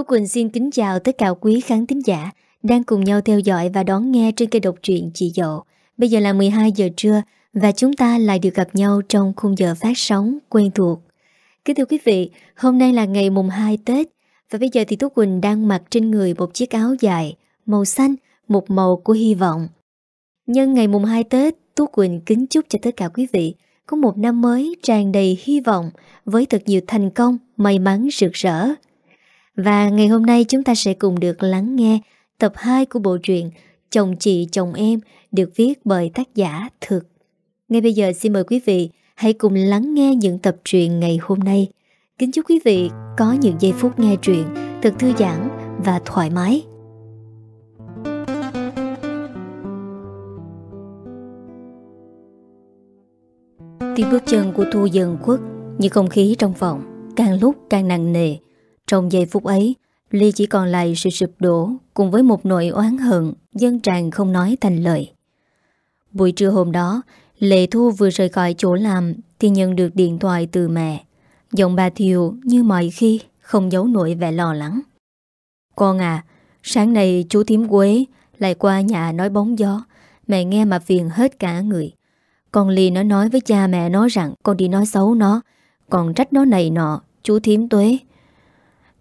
Tú Quỳnh xin kính chào tất cả quý khán thính giả đang cùng nhau theo dõi và đón nghe trên kênh độc truyện Chị Dậu. Bây giờ là 12 giờ trưa và chúng ta lại được gặp nhau trong khung giờ phát sóng quen thuộc. Kính thưa quý vị, hôm nay là ngày mùng 2 Tết và bây giờ thì Tú Quỳnh đang mặc trên người một chiếc áo dài màu xanh, một màu của hy vọng. Nhân ngày mùng 2 Tết, Tú Quỳnh kính chúc cho tất cả quý vị có một năm mới tràn đầy hy vọng với thật nhiều thành công, may mắn rực rỡ. Và ngày hôm nay chúng ta sẽ cùng được lắng nghe tập 2 của bộ truyện Chồng chị, chồng em, được viết bởi tác giả Thực. Ngay bây giờ xin mời quý vị hãy cùng lắng nghe những tập truyện ngày hôm nay. Kính chúc quý vị có những giây phút nghe truyện thật thư giãn và thoải mái. Tiếng bước chân của Thu dần khuất Như không khí trong phòng Càng lúc càng nặng nề trong giây phút ấy Ly chỉ còn lại sự sụp đổ Cùng với một nỗi oán hận Dân tràn không nói thành lời. Buổi trưa hôm đó Lệ Thu vừa rời khỏi chỗ làm Thì nhận được điện thoại từ mẹ. Giọng bà Thiều như mọi khi Không giấu nổi vẻ lo lắng. Con à Sáng nay chú thím quế Lại qua nhà nói bóng gió Mẹ nghe mà phiền hết cả người. Con Ly nó nói với cha mẹ nó rằng con đi nói xấu nó, còn trách nó này nọ, chú thiếm tuế.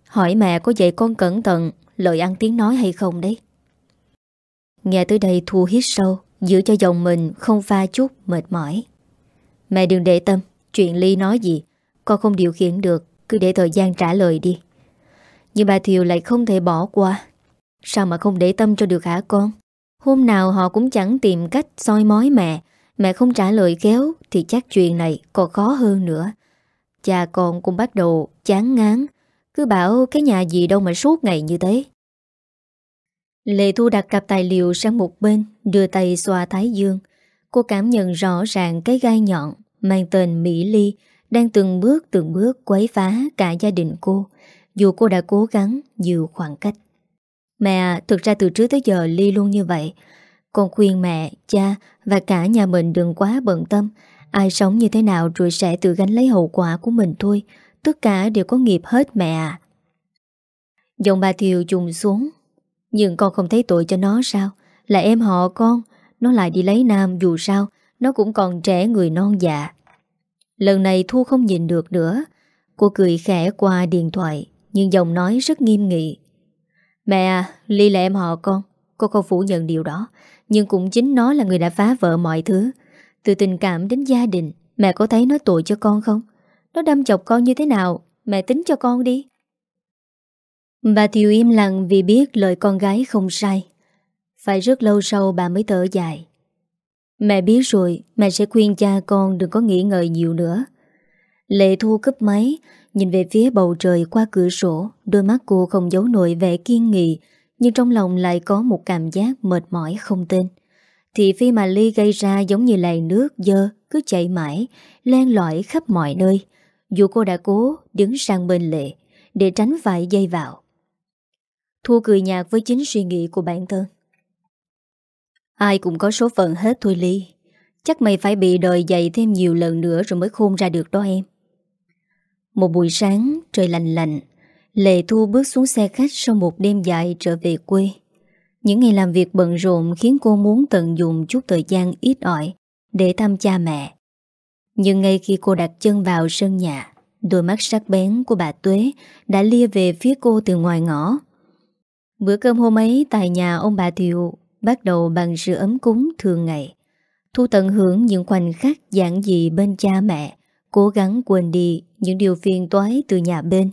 Hỏi mẹ có dạy con cẩn thận, lời ăn tiếng nói hay không đấy. Nghe tới đây Thu hít sâu, giữ cho dòng mình không pha chút mệt mỏi. Mẹ đừng để tâm, chuyện Ly nói gì, con không điều khiển được, cứ để thời gian trả lời đi. Nhưng bà Thiều lại không thể bỏ qua. Sao mà không để tâm cho được hả con? Hôm nào họ cũng chẳng tìm cách soi mói mẹ, Mẹ không trả lời kéo Thì chắc chuyện này còn khó hơn nữa Cha con cũng bắt đầu chán ngán cứ bảo cái nhà gì đâu mà suốt ngày như thế. Lệ Thu đặt cặp tài liệu sang một bên Đưa tay xoa thái dương. Cô cảm nhận rõ ràng cái gai nhọn Mang tên Mỹ Ly Đang từng bước từng bước quấy phá cả gia đình cô. Dù cô đã cố gắng giữ khoảng cách. Mẹ, thực ra từ trước tới giờ Ly luôn như vậy. Con khuyên mẹ, cha và cả nhà mình đừng quá bận tâm. Ai sống như thế nào rồi sẽ tự gánh lấy hậu quả của mình thôi. Tất cả đều có nghiệp hết mẹ à. Giọng bà Thiều trùng xuống. Nhưng con không thấy tội cho nó sao? Là em họ con Nó lại đi lấy nam dù sao Nó cũng còn trẻ người non dạ. Lần này Thu không nhìn được nữa. Cô cười khẽ qua điện thoại Nhưng giọng nói rất nghiêm nghị. Mẹ à, Ly là em họ con Cô không phủ nhận điều đó Nhưng cũng chính nó là người đã phá vỡ mọi thứ. Từ tình cảm đến gia đình Mẹ có thấy nó tội cho con không? Nó đâm chọc con như thế nào? Mẹ tính cho con đi. Bà Thiều im lặng vì biết lời con gái không sai. Phải rất lâu sau bà mới thở dài. Mẹ biết rồi, Mẹ sẽ khuyên cha con đừng có nghĩ ngợi nhiều nữa. Lệ thu cấp máy, Nhìn về phía bầu trời qua cửa sổ, Đôi mắt cô không giấu nổi vẻ kiên nghị, nhưng trong lòng lại có một cảm giác mệt mỏi không tên. Thị phi mà Ly gây ra giống như lầy nước dơ, Cứ chạy mãi, Len lõi khắp mọi nơi. Dù cô đã cố đứng sang bên lệ Để tránh vài dây vào Thu cười nhạt với chính suy nghĩ của bản thân Ai cũng có số phận hết thôi Ly Chắc mày phải bị đời dày thêm nhiều lần nữa Rồi mới khôn ra được đó em Một buổi sáng, trời lạnh lạnh, Lệ Thu bước xuống xe khách sau một đêm dài trở về quê. Những ngày làm việc bận rộn khiến cô muốn tận dụng chút thời gian ít ỏi để thăm cha mẹ. Nhưng ngay khi cô đặt chân vào sân nhà, đôi mắt sắc bén của bà Tuế đã lia về phía cô từ ngoài ngõ. Bữa cơm hôm ấy tại nhà ông bà Thiệu bắt đầu bằng sự ấm cúng thường ngày. Thu tận hưởng những khoảnh khắc giản dị bên cha mẹ, cố gắng quên đi những điều phiền toái từ nhà bên.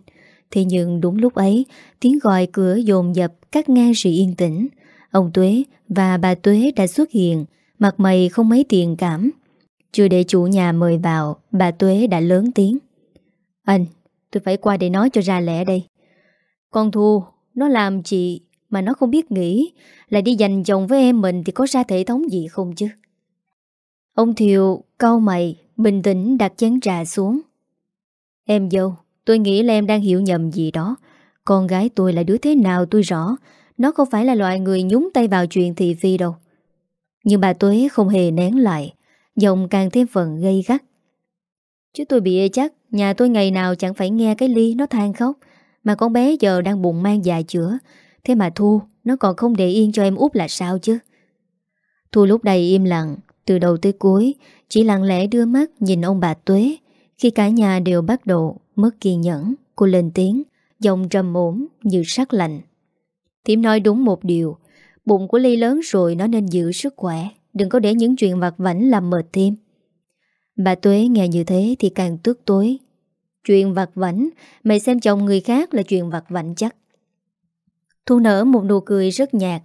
Thế nhưng đúng lúc ấy Tiếng gọi cửa dồn dập cắt ngang sự yên tĩnh Ông Tuế và bà Tuế đã xuất hiện Mặt mày không mấy tiền cảm chưa để chủ nhà mời vào Bà Tuế đã lớn tiếng. Anh, tôi phải qua để nói cho ra lẽ đây. Con Thu Nó làm chị mà nó không biết nghĩ Lại đi giành chồng với em mình Thì có ra thể thống gì không chứ? Ông Thiều cau mày Bình tĩnh đặt chén trà xuống. Em dâu Tôi nghĩ là em đang hiểu nhầm gì đó. Con gái tôi là đứa thế nào tôi rõ. Nó không phải là loại người nhúng tay vào chuyện thị phi đâu. Nhưng bà Tuế không hề nén lại. Giọng càng thêm phần gây gắt. Chứ tôi bị chắc, Nhà tôi ngày nào chẳng phải nghe cái ly nó than khóc. Mà con bé giờ đang bụng mang dài chữa. Thế mà Thu, Nó còn không để yên cho em út là sao chứ? Thu lúc đây im lặng, Từ đầu tới cuối, Chỉ lặng lẽ đưa mắt nhìn ông bà Tuế. Khi cả nhà đều bắt độ mất kiên nhẫn, Cô lên tiếng, Giọng trầm ổn như sắc lạnh. Thiếm nói đúng một điều, Bụng của Ly lớn rồi nó nên giữ sức khỏe. Đừng có để những chuyện vặt vảnh làm mệt thêm. Bà Tuế nghe như thế thì càng tức tối. Chuyện vặt vảnh, Mày xem chồng người khác là chuyện vặt vảnh chắc. Thu nở một nụ cười rất nhạt.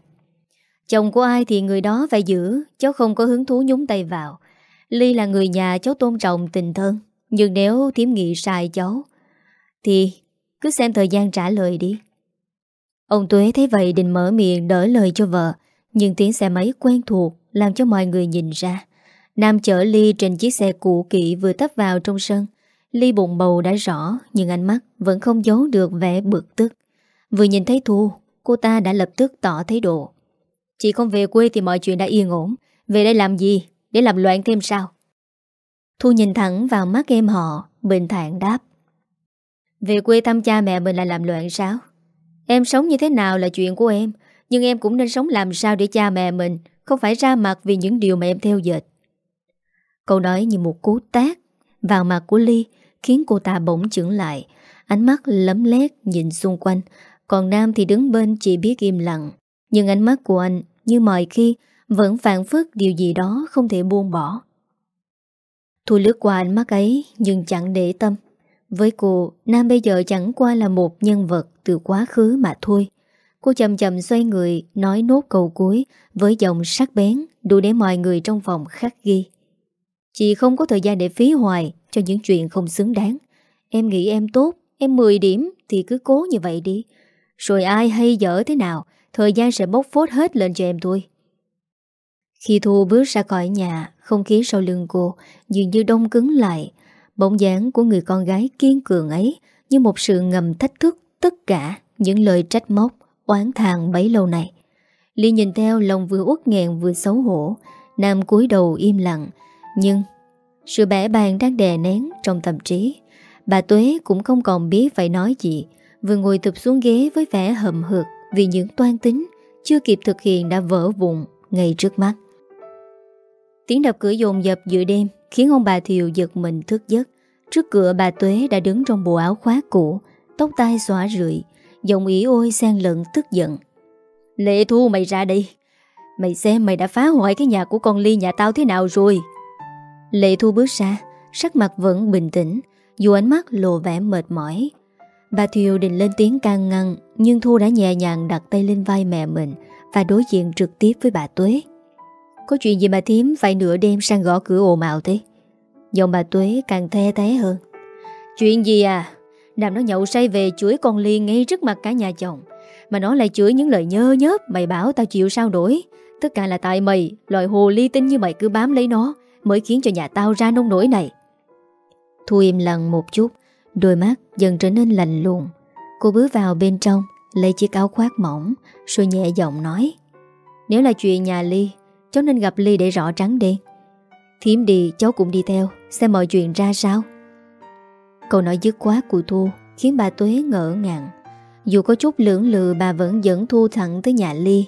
Chồng của ai thì người đó phải giữ, Cháu không có hứng thú nhúng tay vào. Ly là người nhà, cháu tôn trọng tình thân. Nhưng nếu thiếm nghị sai cháu, Thì cứ xem thời gian trả lời đi. Ông Tuế thấy vậy định mở miệng đỡ lời cho vợ, Nhưng tiếng xe máy quen thuộc. Làm cho mọi người nhìn ra. Nam chở Ly trên chiếc xe cũ kỵ vừa tấp vào trong sân. Ly bụng bầu đã rõ, Nhưng ánh mắt vẫn không giấu được vẻ bực tức. Vừa nhìn thấy Thu, Cô ta đã lập tức tỏ thái độ. Chị không về quê thì mọi chuyện đã yên ổn. Về đây làm gì? Để làm loạn thêm sao? Thu nhìn thẳng vào mắt em họ, Bình thản đáp. Về quê thăm cha mẹ mình là làm loạn sao? Em sống như thế nào là chuyện của em, Nhưng em cũng nên sống làm sao để cha mẹ mình không phải ra mặt vì những điều mà em theo dệt. Câu nói như một cú tác Vào mặt của Ly Khiến cô ta bỗng chững lại, Ánh mắt lấm lét nhìn xung quanh. Còn Nam thì đứng bên chỉ biết im lặng, Nhưng ánh mắt của anh, Như mọi khi, Vẫn phản phức điều gì đó không thể buông bỏ. Thu lướt qua ánh mắt ấy Nhưng chẳng để tâm. Với cô, Nam bây giờ chẳng qua là một nhân vật Từ quá khứ mà thôi. Cô chậm chậm xoay người, Nói nốt câu cuối, Với giọng sắc bén, Đủ để mọi người trong phòng khắc ghi. Chị không có thời gian để phí hoài Cho những chuyện không xứng đáng. Em nghĩ em tốt, Em 10 điểm thì cứ cố như vậy đi. Rồi ai hay dở thế nào, Thời gian sẽ bốc phốt hết lên cho em thôi. Khi Thu bước ra khỏi nhà, Không khí sau lưng cô Dường như đông cứng lại. Bóng dáng của người con gái kiên cường ấy Như một sự ngầm thách thức Tất cả những lời trách móc. Oán thàng bấy lâu này. Ly nhìn theo lòng vừa uất nghẹn vừa xấu hổ. Nam cúi đầu im lặng. Nhưng, Sự bẻ bàn đang đè nén trong tâm trí. Bà Tuế cũng không còn biết phải nói gì. Vừa ngồi tụp xuống ghế với vẻ hầm hực Vì những toan tính Chưa kịp thực hiện đã vỡ vụn Ngay trước mắt. Tiếng đập cửa dồn dập giữa đêm Khiến ông bà Thiều giật mình thức giấc. Trước cửa bà Tuế đã đứng trong bộ áo khoác cũ, Tóc tai xóa rượi. Giọng ý ôi xen lẫn tức giận. Lệ Thu, mày ra đi Mày xem mày đã phá hoại cái nhà của con Ly nhà tao thế nào rồi. Lệ Thu bước ra, Sắc mặt vẫn bình tĩnh, Dù ánh mắt lộ vẻ mệt mỏi. Bà Thiều định lên tiếng can ngăn, Nhưng Thu đã nhẹ nhàng đặt tay lên vai mẹ mình Và đối diện trực tiếp với bà Tuế. Có chuyện gì mà thím phải nửa đêm sang gõ cửa ồn ào thế? Giọng bà Tuế càng the té hơn. Chuyện gì à? Đàm nó nhậu say về chửi con Liên ngay trước mặt cả nhà chồng. Mà nó lại chửi những lời nhơ nhớp, Mày bảo tao chịu sao đổi Tất cả là tại mày Loại hồ ly tinh như mày cứ bám lấy nó, Mới khiến cho nhà tao ra nông nổi này. Thu im lặng một chút, Đôi mắt dần trở nên lạnh lùng. Cô bước vào bên trong, Lấy chiếc áo khoác mỏng, Rồi nhẹ giọng nói, Nếu là chuyện nhà Ly, Cháu nên gặp Ly để rõ trắng đi Thiếm đi, cháu cũng đi theo, Xem mọi chuyện ra sao. Câu nói dứt quá của Thu Khiến bà Tuế ngỡ ngàng. Dù có chút lưỡng lự, bà vẫn dẫn Thu thẳng tới nhà Ly.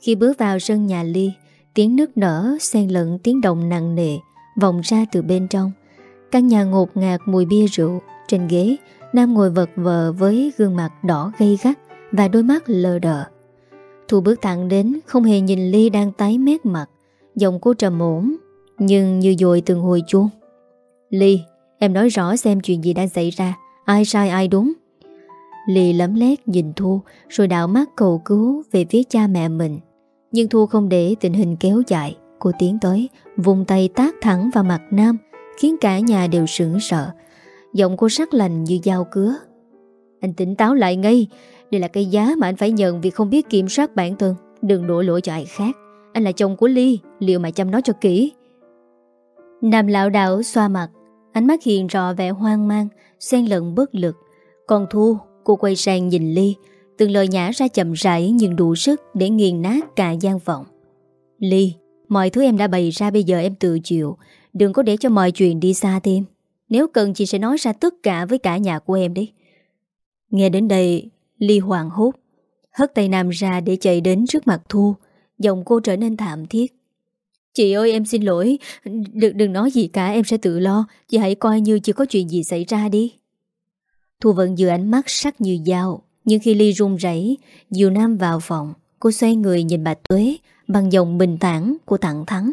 Khi bước vào sân nhà Ly, Tiếng nước nở xen lẫn tiếng động nặng nề vọng ra từ bên trong. Căn nhà ngột ngạt mùi bia rượu. Trên ghế, Nam ngồi vật vờ với gương mặt đỏ gây gắt Và đôi mắt lờ đờ. Thu bước thẳng đến, Không hề nhìn Ly đang tái mét mặt, Giọng cô trầm ổn Nhưng như dội từng hồi chuông. Ly Em nói rõ xem chuyện gì đang xảy ra, Ai sai ai đúng. Lì lấm lét nhìn Thu, Rồi đảo mắt cầu cứu về phía cha mẹ mình. Nhưng Thu không để tình hình kéo dài. Cô tiến tới, Vùng tay tác thẳng vào mặt Nam, Khiến cả nhà đều sững sợ Giọng cô sắc lành như dao cứa. Anh tỉnh táo lại ngay. Đây là cái giá mà anh phải nhận Vì không biết kiểm soát bản thân. Đừng đổ lỗi cho ai khác. Anh là chồng của Ly, Liệu mà chăm nó cho kỹ? Nam lão đảo xoa mặt. Ánh mắt hiện rõ vẻ hoang mang Xen lẫn bất lực. Còn Thu cô quay sang nhìn Ly Từng lời nhả ra chậm rãi Nhưng đủ sức để nghiền nát cả gian vọng. Ly Mọi thứ em đã bày ra bây giờ em tự chịu Đừng có để cho mọi chuyện đi xa thêm. Nếu cần chị sẽ nói ra tất cả với cả nhà của em đi. Nghe đến đây, Ly hoàng hốt, hất tay Nam ra để chạy đến trước mặt Thu, giọng cô trở nên thảm thiết. Chị ơi em xin lỗi, đừng, đừng nói gì cả em sẽ tự lo, chị hãy coi như chưa có chuyện gì xảy ra đi. Thu vẫn giữ ánh mắt sắc như dao, nhưng khi Ly run rẩy, diều Nam vào phòng, cô xoay người nhìn bà Tuế bằng giọng bình thản của thẳng thắng.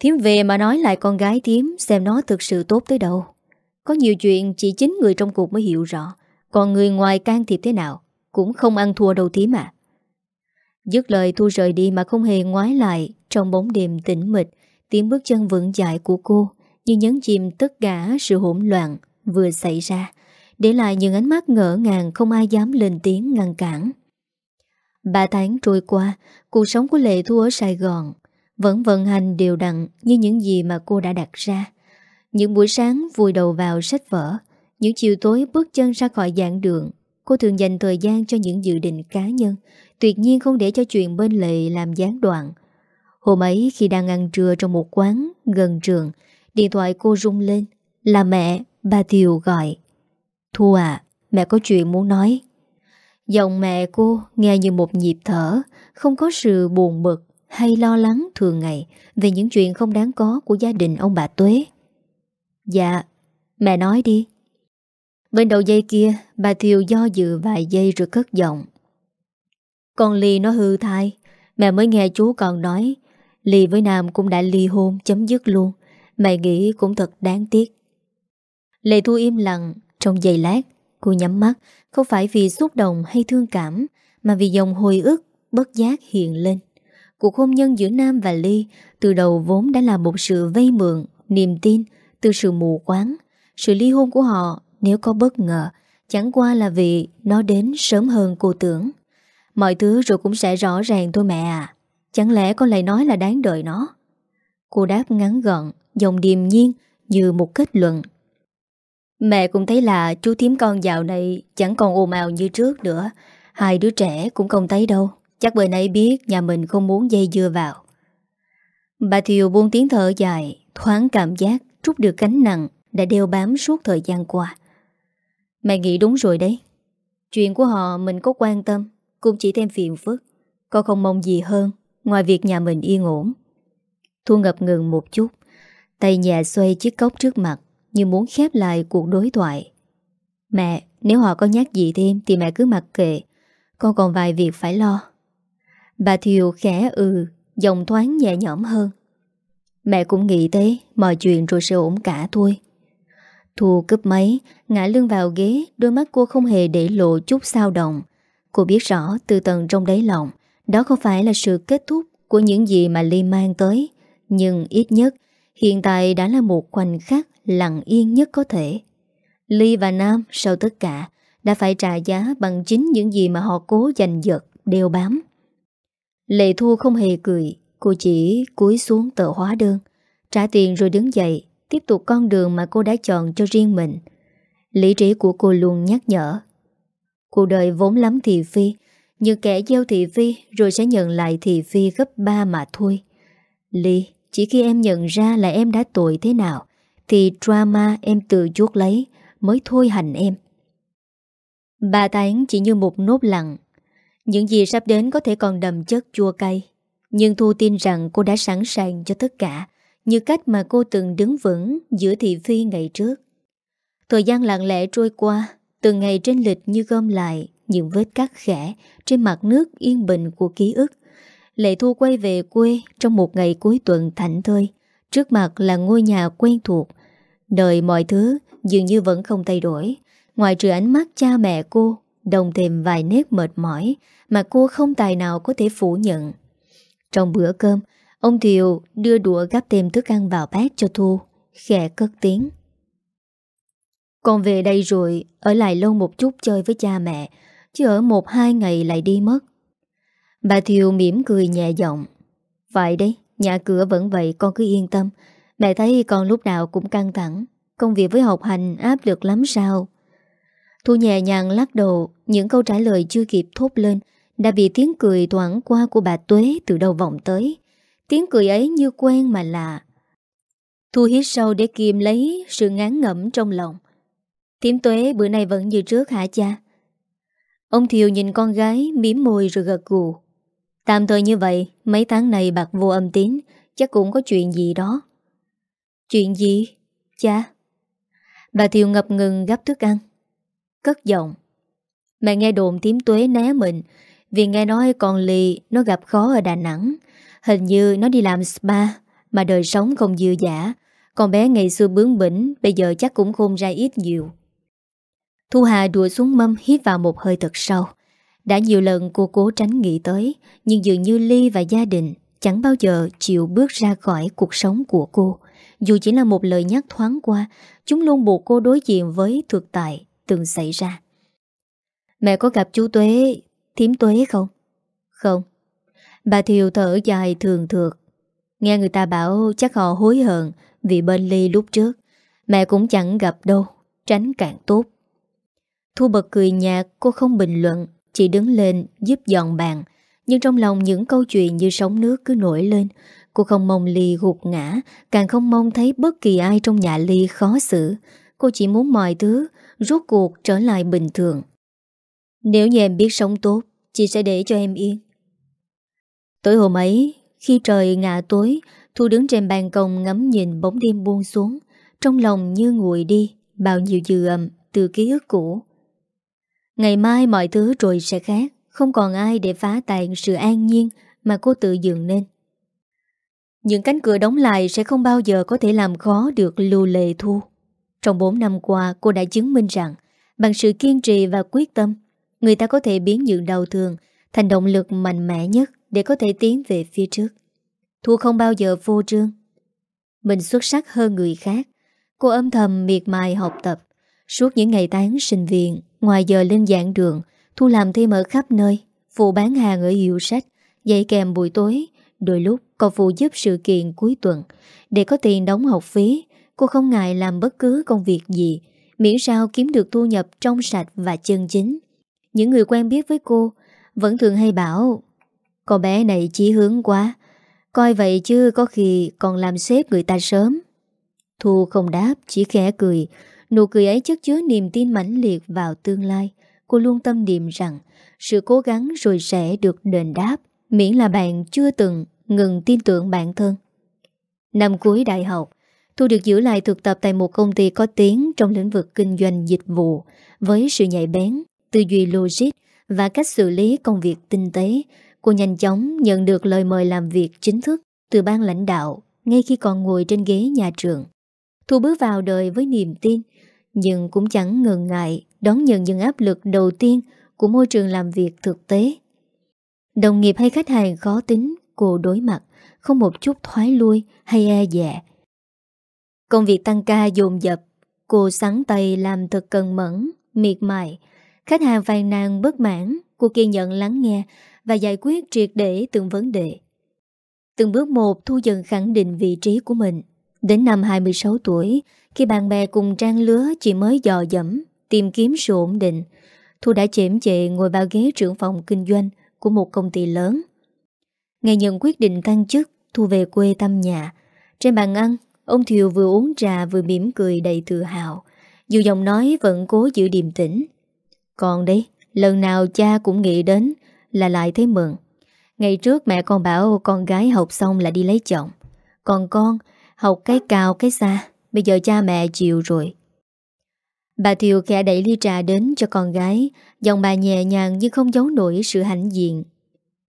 Thiếm về mà nói lại con gái Thiếm xem nó thực sự tốt tới đâu. Có nhiều chuyện chỉ chính người trong cuộc mới hiểu rõ, còn người ngoài can thiệp thế nào cũng không ăn thua đâu Thiếm à. Dứt lời Thu rời đi mà không hề ngoái lại trong bóng đêm tĩnh mịch, tiếng bước chân vững dại của cô như nhấn chìm tất cả sự hỗn loạn vừa xảy ra, để lại những ánh mắt ngỡ ngàng không ai dám lên tiếng ngăn cản. Ba tháng trôi qua, cuộc sống của Lệ Thu ở Sài Gòn vẫn vận hành đều đặn như những gì mà cô đã đặt ra. Những buổi sáng vùi đầu vào sách vở, những chiều tối bước chân ra khỏi giảng đường, cô thường dành thời gian cho những dự định cá nhân, tuyệt nhiên không để cho chuyện bên Lệ làm gián đoạn. Hôm ấy khi đang ăn trưa trong một quán gần trường, điện thoại cô rung lên, là mẹ, bà Thiều gọi. Thu à, mẹ có chuyện muốn nói. Giọng mẹ cô nghe như một nhịp thở, không có sự buồn bực hay lo lắng thường ngày về những chuyện không đáng có của gia đình ông bà Tuế. Dạ, mẹ nói đi. Bên đầu dây kia, bà Thiều do dự vài giây rồi cất giọng. Con Ly nó hư thai, mẹ mới nghe chú còn nói, Ly với Nam cũng đã ly hôn chấm dứt luôn, mẹ nghĩ cũng thật đáng tiếc. Lệ Thu im lặng, trong giây lát, cô nhắm mắt, không phải vì xúc động hay thương cảm, mà vì dòng hồi ức bất giác hiện lên. Cuộc hôn nhân giữa Nam và Ly từ đầu vốn đã là một sự vây mượn, niềm tin từ sự mù quáng. Sự ly hôn của họ nếu có bất ngờ chẳng qua là vì nó đến sớm hơn cô tưởng. Mọi thứ rồi cũng sẽ rõ ràng thôi mẹ à. Chẳng lẽ con lại nói là đáng đợi nó? Cô đáp ngắn gọn, dòng điềm nhiên như một kết luận. Mẹ cũng thấy là chú thím con dạo này chẳng còn ồn ào như trước nữa. Hai đứa trẻ cũng không thấy đâu. Chắc bữa nay biết nhà mình không muốn dây dưa vào. Bà Thiều buông tiếng thở dài, thoáng cảm giác trút được cánh nặng đã đeo bám suốt thời gian qua. Mẹ nghĩ đúng rồi đấy. Chuyện của họ mình có quan tâm, cũng chỉ thêm phiền phức. Con không mong gì hơn ngoài việc nhà mình yên ổn. Thu ngập ngừng một chút, tay nhà xoay chiếc cốc trước mặt như muốn khép lại cuộc đối thoại. Mẹ, nếu họ có nhắc gì thêm thì mẹ cứ mặc kệ. Con còn vài việc phải lo. Bà Thiều khẽ ừ, giọng thoáng nhẹ nhõm hơn. Mẹ cũng nghĩ thế, mọi chuyện rồi sẽ ổn cả thôi. Thu cướp máy, ngã lưng vào ghế, đôi mắt cô không hề để lộ chút sao động. Cô biết rõ từ tầng trong đáy lòng, đó không phải là sự kết thúc của những gì mà Ly mang tới. Nhưng ít nhất, hiện tại đã là một khoảnh khắc lặng yên nhất có thể. Ly và Nam, sau tất cả, đã phải trả giá bằng chính những gì mà họ cố giành giật, đeo bám. Lệ Thu không hề cười, cô chỉ cúi xuống tờ hóa đơn, trả tiền rồi đứng dậy, tiếp tục con đường mà cô đã chọn cho riêng mình. Lý trí của cô luôn nhắc nhở. Cuộc đời vốn lắm thị phi, như kẻ gieo thị phi rồi sẽ nhận lại thị phi gấp ba mà thôi. Ly, chỉ khi em nhận ra là em đã tội thế nào, thì drama em tự chuốt lấy mới thôi hành em. Ba tháng chỉ như một nốt lặng những gì sắp đến có thể còn đầm chất chua cay Nhưng Thu tin rằng cô đã sẵn sàng cho tất cả Như cách mà cô từng đứng vững giữa thị phi ngày trước Thời gian lặng lẽ trôi qua Từng ngày trên lịch như gom lại những vết cắt khẽ Trên mặt nước yên bình của ký ức. Lệ Thu quay về quê Trong một ngày cuối tuần thảnh thơi, Trước mặt là ngôi nhà quen thuộc. Đời mọi thứ dường như vẫn không thay đổi, Ngoài trừ ánh mắt cha mẹ cô, Đồng thêm vài nét mệt mỏi Mà cô không tài nào có thể phủ nhận. Trong bữa cơm, Ông Thiều đưa đũa gắp thêm thức ăn vào bát cho Thu, Khẽ cất tiếng. Con về đây rồi, Ở lại lâu một chút chơi với cha mẹ Chứ ở một hai ngày lại đi mất. Bà Thiều mỉm cười nhẹ giọng. Vậy đấy, Nhà cửa vẫn vậy, con cứ yên tâm. Mẹ thấy con lúc nào cũng căng thẳng. Công việc với học hành áp lực lắm sao? Thu nhẹ nhàng lắc đầu, Những câu trả lời chưa kịp thốt lên, Đã bị tiếng cười thoảng qua của bà Tuế Từ đầu vọng tới. Tiếng cười ấy như quen mà lạ. Thu hít sâu để kìm lấy sự ngán ngẩm trong lòng. Tiếm tuế, bữa nay vẫn như trước hả cha? Ông Thiều nhìn con gái miếm môi rồi gật gù. Tạm thời như vậy, mấy tháng này bạc vô âm tín, chắc cũng có chuyện gì đó. Chuyện gì? Cha? Bà Thiều ngập ngừng gấp thức ăn. Cất giọng. Mẹ nghe đồn tím tuế né mình, vì nghe nói con lì nó gặp khó ở Đà Nẵng. Hình như nó đi làm spa, mà đời sống không dư giả. Con bé ngày xưa bướng bỉnh, bây giờ chắc cũng khôn ra ít nhiều. Thu Hà đùa xuống mâm hít vào một hơi thật sâu. Đã nhiều lần cô cố tránh nghĩ tới, nhưng dường như Ly và gia đình chẳng bao giờ chịu bước ra khỏi cuộc sống của cô. Dù chỉ là một lời nhắc thoáng qua, chúng luôn buộc cô đối diện với thực tại từng xảy ra. Mẹ có gặp chú Tuế, thím Tuế không? Không. Bà Thiều thở dài thường thượt. Nghe người ta bảo chắc họ hối hận vì bên Ly lúc trước. Mẹ cũng chẳng gặp đâu, tránh càng tốt. Thu bật cười nhạt cô không bình luận, Chỉ đứng lên giúp dọn bàn. Nhưng trong lòng những câu chuyện như sóng nước cứ nổi lên, Cô không mong Ly gục ngã, Càng không mong thấy bất kỳ ai trong nhà Ly khó xử. Cô chỉ muốn mọi thứ Rốt cuộc trở lại bình thường. Nếu như em biết sống tốt, Chị sẽ để cho em yên. Tối hôm ấy, Khi trời ngả tối, Thu đứng trên ban công ngắm nhìn bóng đêm buông xuống. Trong lòng như nguội đi, Bao nhiêu dư âm từ ký ức cũ. Ngày mai mọi thứ rồi sẽ khác. Không còn ai để phá tàn sự an nhiên Mà cô tự dựng nên. Những cánh cửa đóng lại Sẽ không bao giờ có thể làm khó được lưu lệ thu. Trong 4 năm qua, Cô đã chứng minh rằng, Bằng sự kiên trì và quyết tâm, Người ta có thể biến những đau thương Thành động lực mạnh mẽ nhất Để có thể tiến về phía trước. Thu không bao giờ vô trương. Mình xuất sắc hơn người khác, Cô âm thầm miệt mài học tập, Suốt những ngày tháng sinh viên. Ngoài giờ lên giảng đường, Thu làm thêm ở khắp nơi. Phụ bán hàng ở hiệu sách, Dạy kèm buổi tối. Đôi lúc còn phụ giúp sự kiện cuối tuần. Để có tiền đóng học phí, Cô không ngại làm bất cứ công việc gì, Miễn sao kiếm được thu nhập trong sạch và chân chính. Những người quen biết với cô Vẫn thường hay bảo cô bé này chí hướng quá. Coi vậy chứ có khi còn làm xếp người ta sớm. Thu không đáp, Chỉ khẽ cười Nụ cười ấy chất chứa niềm tin mãnh liệt vào tương lai. Cô luôn tâm niệm rằng sự cố gắng rồi sẽ được đền đáp, miễn là bạn chưa từng ngừng tin tưởng bản thân. Năm cuối đại học, Thu được giữ lại thực tập tại một công ty có tiếng trong lĩnh vực kinh doanh dịch vụ với sự nhạy bén, tư duy logic và cách xử lý công việc tinh tế. Cô nhanh chóng nhận được lời mời làm việc chính thức từ ban lãnh đạo ngay khi còn ngồi trên ghế nhà trường. Thu bước vào đời với niềm tin nhưng cũng chẳng ngần ngại đón nhận những áp lực đầu tiên của môi trường làm việc thực tế. Đồng nghiệp hay khách hàng khó tính, cô đối mặt, không một chút thoái lui hay e dè. Công việc tăng ca dồn dập, cô sắn tay làm thật cần mẫn, miệt mài. Khách hàng phàn nàn bất mãn, cô kiên nhận lắng nghe và giải quyết triệt để từng vấn đề. Từng bước một Thu dần khẳng định vị trí của mình. Đến năm 26 tuổi, khi bạn bè cùng trang lứa chỉ mới dò dẫm, tìm kiếm sự ổn định, Thu đã chễm chệ ngồi vào ghế trưởng phòng kinh doanh của một công ty lớn. Ngày nhận quyết định tăng chức, Thu về quê thăm nhà. Trên bàn ăn, ông Thiều vừa uống trà vừa mỉm cười đầy tự hào, dù giọng nói vẫn cố giữ điềm tĩnh. Còn đấy, lần nào cha cũng nghĩ đến là lại thấy mừng. Ngày trước mẹ con bảo con gái học xong là đi lấy chồng. Còn con, học cái cao cái xa, Bây giờ cha mẹ chịu rồi. Bà Thiều khẽ đẩy ly trà đến cho con gái. Giọng bà nhẹ nhàng nhưng không giấu nổi sự hãnh diện.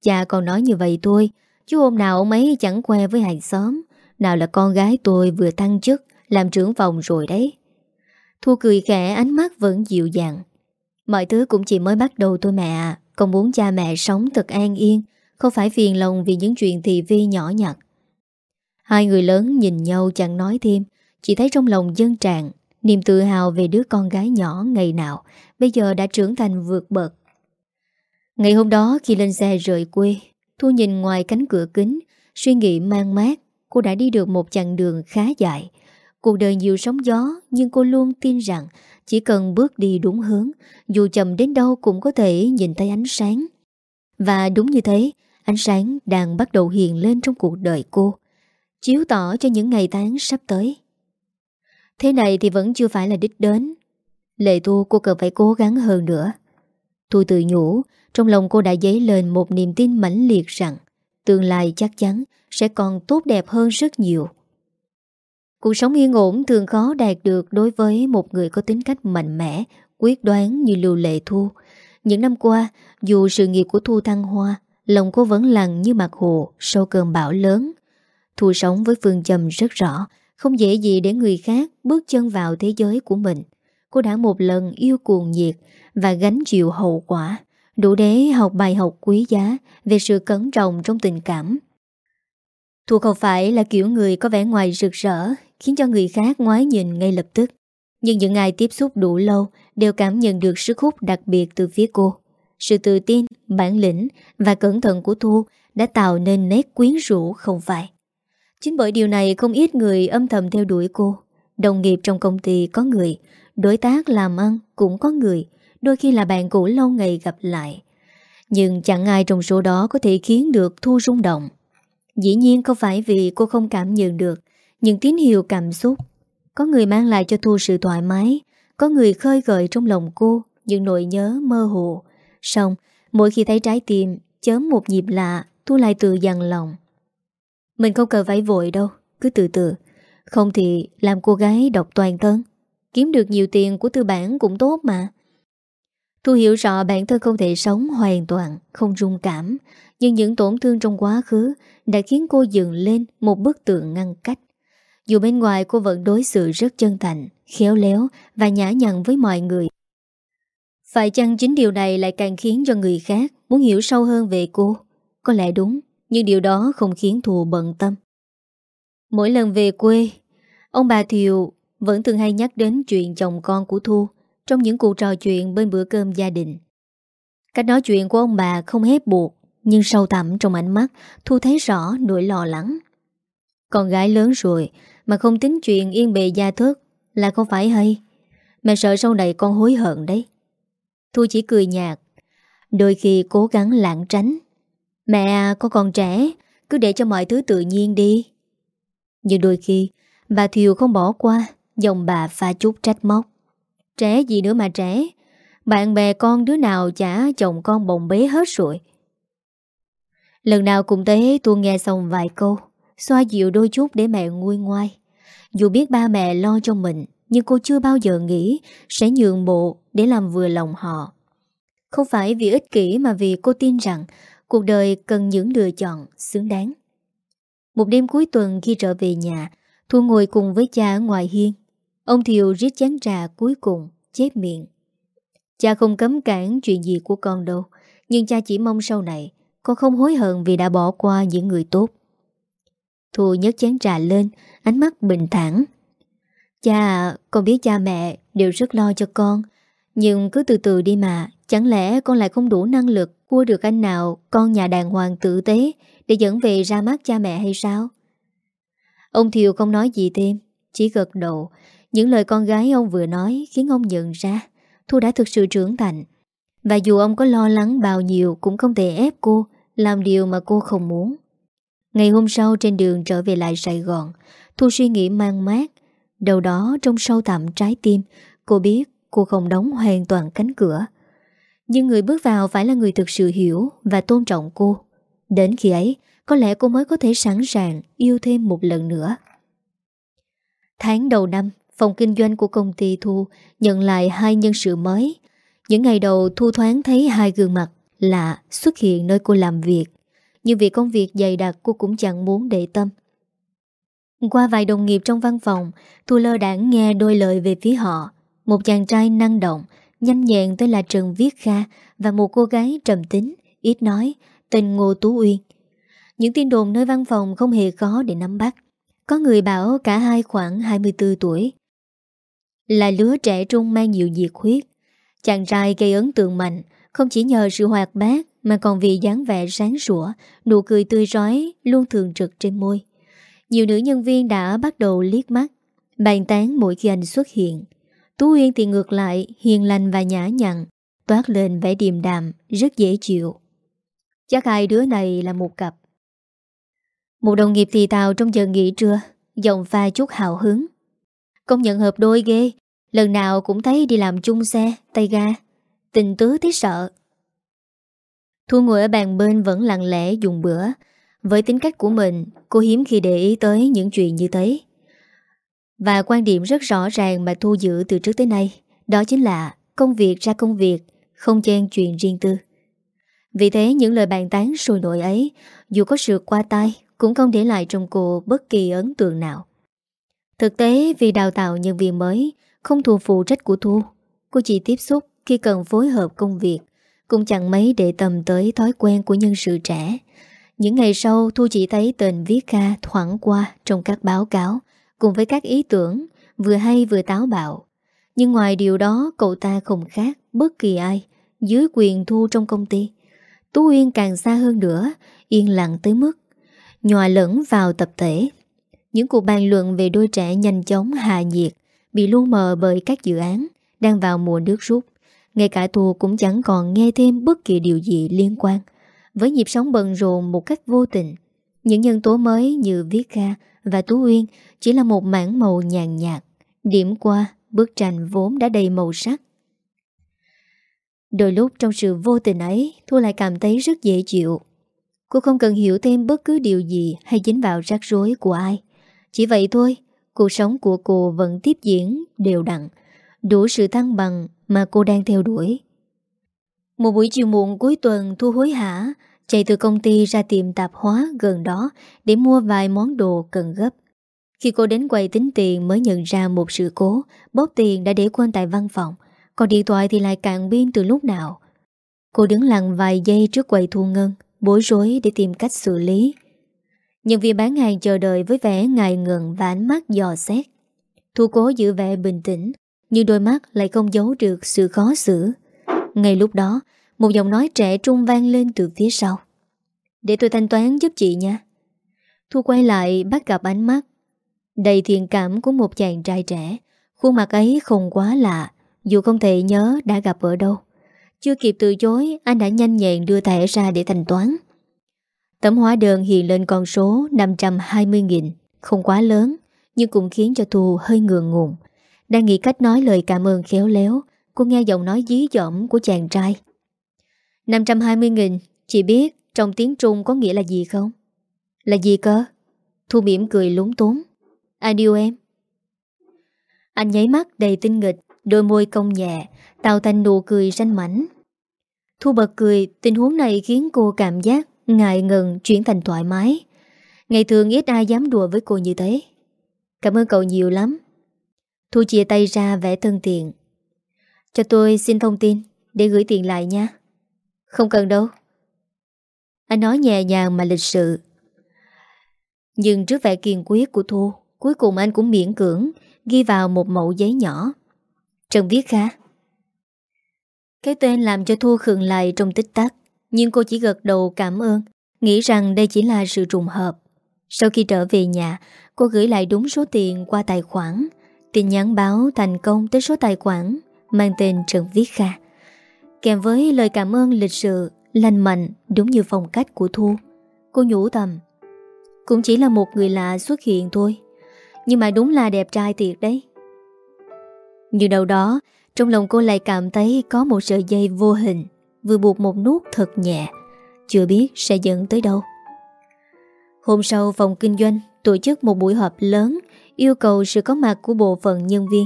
Cha còn nói như vậy thôi Chứ hôm nào ông ấy chẳng que với hàng xóm. Nào là con gái tôi vừa thăng chức Làm trưởng phòng rồi đấy. Thu cười khẽ ánh mắt vẫn dịu dàng. Mọi thứ cũng chỉ mới bắt đầu thôi mẹ à Con muốn cha mẹ sống thật an yên Không phải phiền lòng vì những chuyện thị vi nhỏ nhặt. Hai người lớn nhìn nhau chẳng nói thêm, chỉ thấy trong lòng dân trạng Niềm tự hào về đứa con gái nhỏ ngày nào, Bây giờ đã trưởng thành vượt bậc. Ngày hôm đó khi lên xe rời quê, Thu nhìn ngoài cánh cửa kính, Suy nghĩ mang mát, Cô đã đi được một chặng đường khá dài. Cuộc đời nhiều sóng gió, Nhưng cô luôn tin rằng Chỉ cần bước đi đúng hướng, Dù chậm đến đâu cũng có thể nhìn thấy ánh sáng. Và đúng như thế, Ánh sáng đang bắt đầu hiện lên trong cuộc đời cô. Chiếu tỏ cho những ngày tháng sắp tới Thế này thì vẫn chưa phải là đích đến Lệ Thu cô cần phải cố gắng hơn nữa Thu tự nhủ Trong lòng cô đã dấy lên một niềm tin mãnh liệt rằng Tương lai chắc chắn Sẽ còn tốt đẹp hơn rất nhiều Cuộc sống yên ổn thường khó đạt được đối với một người có tính cách mạnh mẽ, quyết đoán như Lưu Lệ Thu. Những năm qua, dù sự nghiệp của Thu thăng hoa, lòng cô vẫn lặng như mặt hồ sau cơn bão lớn. Thu sống với phương châm rất rõ, không dễ gì để người khác bước chân vào thế giới của mình. Cô đã một lần yêu cuồng nhiệt và gánh chịu hậu quả, đủ để học bài học quý giá về sự cẩn trọng trong tình cảm. Thu không phải là kiểu người có vẻ ngoài rực rỡ, khiến cho người khác ngoái nhìn ngay lập tức. Nhưng những ai tiếp xúc đủ lâu đều cảm nhận được sức hút đặc biệt từ phía cô. Sự tự tin, bản lĩnh và cẩn thận của Thu đã tạo nên nét quyến rũ không phải. Chính bởi điều này không ít người âm thầm theo đuổi cô. Đồng nghiệp trong công ty có người, đối tác làm ăn cũng có người, đôi khi là bạn cũ lâu ngày gặp lại. Nhưng chẳng ai trong số đó có thể khiến được Thu rung động. Dĩ nhiên không phải vì cô không cảm nhận được những tín hiệu cảm xúc. Có người mang lại cho Thu sự thoải mái, có người khơi gợi trong lòng cô những nỗi nhớ mơ hồ. Xong, mỗi khi thấy trái tim chớm một nhịp lạ, Thu lại tự dằn lòng. Mình không cần phải vội đâu, cứ từ từ. Không thì làm cô gái độc toàn thân. Kiếm được nhiều tiền của tư bản cũng tốt mà. Thu hiểu rõ bản thân không thể sống hoàn toàn, không rung cảm, nhưng những tổn thương trong quá khứ đã khiến cô dừng lên một bức tượng ngăn cách. Dù bên ngoài cô vẫn đối xử rất chân thành, khéo léo và nhã nhặn với mọi người. Phải chăng chính điều này lại càng khiến cho người khác muốn hiểu sâu hơn về cô? Có lẽ đúng, nhưng điều đó không khiến Thù bận tâm. Mỗi lần về quê, ông bà Thiều vẫn thường hay nhắc đến chuyện chồng con của Thu trong những cuộc trò chuyện bên bữa cơm gia đình. Cách nói chuyện của ông bà không hép buộc, nhưng sâu thẳm trong ánh mắt Thu thấy rõ nỗi lo lắng. Con gái lớn rồi mà không tính chuyện yên bề gia thước là không phải hay. Mẹ sợ sau này con hối hận đấy. Thu chỉ cười nhạt, đôi khi cố gắng lãng tránh. Mẹ à, con còn trẻ, cứ để cho mọi thứ tự nhiên đi. Nhưng đôi khi, bà Thiều không bỏ qua, dòng bà pha chút trách móc. Trẻ gì nữa mà trẻ, bạn bè con đứa nào chả chồng con bồng bế hết rồi. Lần nào cũng thế tôi nghe xong vài câu, xoa dịu đôi chút để mẹ nguôi ngoai. Dù biết ba mẹ lo cho mình, nhưng cô chưa bao giờ nghĩ sẽ nhường bộ để làm vừa lòng họ. Không phải vì ích kỷ mà vì cô tin rằng cuộc đời cần những lựa chọn xứng đáng. Một đêm cuối tuần khi trở về nhà, Thu ngồi cùng với cha ở ngoài hiên. Ông Thiều rít chán trà cuối cùng, chép miệng. Cha không cấm cản chuyện gì của con đâu, nhưng cha chỉ mong sau này con không hối hận vì đã bỏ qua những người tốt. Thu nhấc chén trà lên, ánh mắt bình thản. Cha, con biết cha mẹ đều rất lo cho con, nhưng cứ từ từ đi mà, chẳng lẽ con lại không đủ năng lực cua được anh nào con nhà đàng hoàng tử tế để dẫn về ra mắt cha mẹ hay sao? Ông Thiều không nói gì thêm, chỉ gật đầu. Những lời con gái ông vừa nói khiến ông nhận ra Thu đã thực sự trưởng thành. Và dù ông có lo lắng bao nhiêu cũng không thể ép cô làm điều mà cô không muốn. Ngày hôm sau trên đường trở về lại Sài Gòn, Thu suy nghĩ mang mát. Đầu đó trong sâu thẳm trái tim, cô biết cô không đóng hoàn toàn cánh cửa. Nhưng người bước vào phải là người thực sự hiểu và tôn trọng cô. Đến khi ấy, có lẽ cô mới có thể sẵn sàng yêu thêm một lần nữa. Tháng đầu năm, phòng kinh doanh của công ty Thu nhận lại hai nhân sự mới. Những ngày đầu Thu thoáng thấy hai gương mặt lạ xuất hiện nơi cô làm việc. Nhưng vì công việc dày đặc cô cũng chẳng muốn để tâm. Qua vài đồng nghiệp trong văn phòng, Thu lơ đảng nghe đôi lời về phía họ. Một chàng trai năng động, nhanh nhẹn tên là Trần Viết Kha và một cô gái trầm tính, ít nói, tên Ngô Tú Uyên. Những tin đồn nơi văn phòng không hề khó để nắm bắt. Có người bảo cả hai khoảng 24 tuổi. Là lứa trẻ trung mang nhiều nhiệt huyết. Chàng trai gây ấn tượng mạnh, không chỉ nhờ sự hoạt bát mà còn vì dáng vẻ sáng sủa, nụ cười tươi rói luôn thường trực trên môi. Nhiều nữ nhân viên đã bắt đầu liếc mắt, bàn tán mỗi khi anh xuất hiện. Tú Uyên thì ngược lại, hiền lành và nhã nhặn, toát lên vẻ điềm đạm, rất dễ chịu. Chắc hai đứa này là một cặp. Một đồng nghiệp thì tào trong giờ nghỉ trưa, giọng pha chút hào hứng. Công nhận hợp đôi ghê, Lần nào cũng thấy đi làm chung xe, tay ga Tình tứ thấy sợ Thu ngồi ở bàn bên vẫn lặng lẽ dùng bữa Với tính cách của mình Cô hiếm khi để ý tới những chuyện như thế và quan điểm rất rõ ràng Mà Thu giữ từ trước tới nay, Đó chính là công việc ra công việc, Không chen chuyện riêng tư. Vì thế, những lời bàn tán sôi nổi ấy, Dù có sự qua tay Cũng không để lại trong cô bất kỳ ấn tượng nào. Thực tế, vì đào tạo nhân viên mới, Không thuộc phụ trách của Thu, Cô chỉ tiếp xúc khi cần phối hợp công việc, Cũng chẳng mấy để tầm tới thói quen của nhân sự trẻ. Những ngày sau, Thu chỉ thấy tên viết ca thoảng qua trong các báo cáo Cùng với các ý tưởng, Vừa hay vừa táo bạo. Nhưng ngoài điều đó, cậu ta không khác bất kỳ ai, Dưới quyền Thu trong công ty. Tú Uyên càng xa hơn nữa, Yên lặng tới mức Nhòa lẫn vào tập thể. Những cuộc bàn luận về đôi trẻ nhanh chóng hạ nhiệt, Bị lu mờ bởi các dự án Đang vào mùa nước rút. Ngay cả thù cũng chẳng còn nghe thêm bất kỳ điều gì liên quan. Với nhịp sống bận rộn một cách vô tình những nhân tố mới như Viết Kha và Tú Uyên Chỉ là một mảng màu nhàn nhạt. Điểm qua bức tranh vốn đã đầy màu sắc. Đôi lúc trong sự vô tình ấy Thu lại cảm thấy rất dễ chịu. Cô không cần hiểu thêm bất cứ điều gì Hay dính vào rắc rối của ai. Chỉ vậy thôi Cuộc sống của cô vẫn tiếp diễn đều đặn Đủ sự thăng bằng mà cô đang theo đuổi. Một buổi chiều muộn cuối tuần Thu hối hả, chạy từ công ty ra tiệm tạp hóa gần đó để mua vài món đồ cần gấp. Khi cô đến quầy tính tiền mới nhận ra một sự cố, bóp tiền đã để quên tại văn phòng, còn điện thoại thì lại cạn pin từ lúc nào. Cô đứng lặng vài giây trước quầy thu ngân, bối rối để tìm cách xử lý. Nhân viên bán hàng chờ đợi với vẻ ngại ngần và ánh mắt dò xét. Thu cố giữ vẻ bình tĩnh, nhưng đôi mắt lại không giấu được sự khó xử Ngay lúc đó một giọng nói trẻ trung vang lên từ phía sau. Để tôi thanh toán giúp chị nha. Thu quay lại, bắt gặp ánh mắt. Đầy thiện cảm của một chàng trai trẻ. Khuôn mặt ấy không quá lạ, Dù không thể nhớ đã gặp ở đâu. Chưa kịp từ chối, Anh đã nhanh nhẹn đưa thẻ ra để thanh toán. Tấm hóa đơn hiện lên con số 520.000 Không quá lớn, Nhưng cũng khiến cho Thu hơi ngượng ngùng. Đang nghĩ cách nói lời cảm ơn khéo léo, Cô nghe giọng nói dí dỏm của chàng trai. 520.000 Chị biết trong tiếng Trung có nghĩa là gì không? Là gì cơ? Thu mỉm cười lúng túng. Anh yêu em? Anh nháy mắt đầy tinh nghịch, Đôi môi cong nhẹ, Tạo thành nụ cười ranh mảnh. Thu bật cười, Tình huống này khiến cô cảm giác Ngại ngần chuyển thành thoải mái. Ngày thường ít ai dám đùa với cô như thế. Cảm ơn cậu nhiều lắm. Thu chia tay ra vẽ thân tiện Cho tôi xin thông tin, Để gửi tiền lại nha. Không cần đâu. Anh nói nhẹ nhàng mà lịch sự. Nhưng trước vẻ kiên quyết của Thu, Cuối cùng anh cũng miễn cưỡng Ghi vào một mẫu giấy nhỏ. Trần viết khá. Cái tên làm cho Thu khường lại trong tích tắc, Nhưng cô chỉ gật đầu cảm ơn, Nghĩ rằng đây chỉ là sự trùng hợp. Sau khi trở về nhà, Cô gửi lại đúng số tiền qua tài khoản. Tin nhắn báo thành công tới số tài khoản mang tên Trần Viết Kha. Kèm với lời cảm ơn lịch sự, lành mạnh đúng như phong cách của Thu. Cô nhủ tầm. Cũng chỉ là một người lạ xuất hiện thôi. Nhưng mà đúng là đẹp trai thiệt đấy. Như đầu đó, trong lòng cô lại cảm thấy có một sợi dây vô hình vừa buộc một nút thật nhẹ, chưa biết sẽ dẫn tới đâu. Hôm sau phòng kinh doanh tổ chức một buổi họp lớn yêu cầu sự có mặt của bộ phận nhân viên.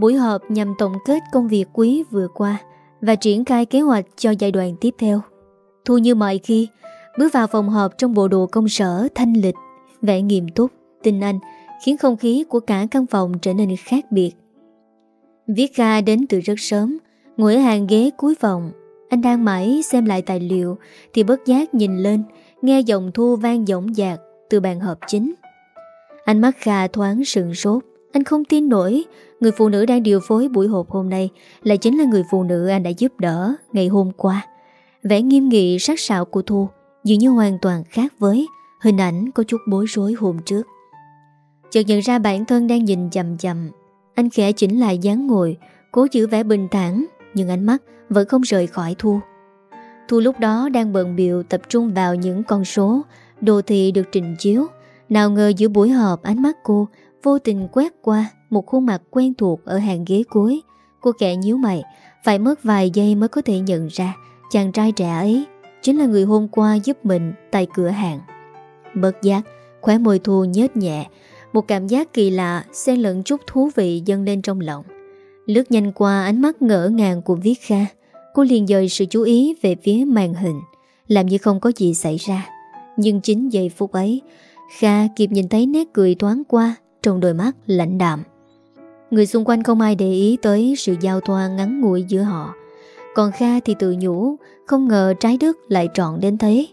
Buổi họp nhằm tổng kết công việc quý vừa qua và triển khai kế hoạch cho giai đoạn tiếp theo. Thu như mọi khi, bước vào phòng họp trong bộ đồ công sở thanh lịch, vẻ nghiêm túc, tinh anh, khiến không khí của cả căn phòng trở nên khác biệt. Viết Kha đến từ rất sớm, ngồi ở hàng ghế cuối phòng. Anh đang mãi xem lại tài liệu thì bất giác nhìn lên, nghe giọng thu vang dõng dạc từ bàn họp chính. Ánh mắt Kha thoáng sừng sốt Anh không tin nổi Người phụ nữ đang điều phối buổi họp hôm nay Lại chính là người phụ nữ anh đã giúp đỡ Ngày hôm qua. Vẻ nghiêm nghị, sắc sảo của Thu Dường như hoàn toàn khác với Hình ảnh có chút bối rối hôm trước. Chợt nhận ra bản thân đang nhìn chầm chầm Anh khẽ chỉnh lại dáng ngồi, Cố giữ vẻ bình thản, Nhưng ánh mắt vẫn không rời khỏi Thu. Thu lúc đó đang bận biểu tập trung vào những con số, Đồ thị được trình chiếu. Nào ngờ giữa buổi họp, ánh mắt cô vô tình quét qua một khuôn mặt quen thuộc ở hàng ghế cuối. Cô kẻ nhíu mày, phải mất vài giây mới có thể nhận ra chàng trai trẻ ấy chính là người hôm qua giúp mình tại cửa hàng. Bất giác, khóe môi Thu nhếch nhẹ, một cảm giác kỳ lạ xen lẫn chút thú vị dâng lên trong lòng. Lướt nhanh qua ánh mắt ngỡ ngàng của Viết Kha, cô liền dời sự chú ý về phía màn hình, làm như không có gì xảy ra. Nhưng chính giây phút ấy, Kha kịp nhìn thấy nét cười thoáng qua trong đôi mắt lạnh đạm. Người xung quanh không ai để ý tới sự giao thoa ngắn ngủi giữa họ. Còn Kha thì tự nhủ, không ngờ trái đất lại trọn đến thế.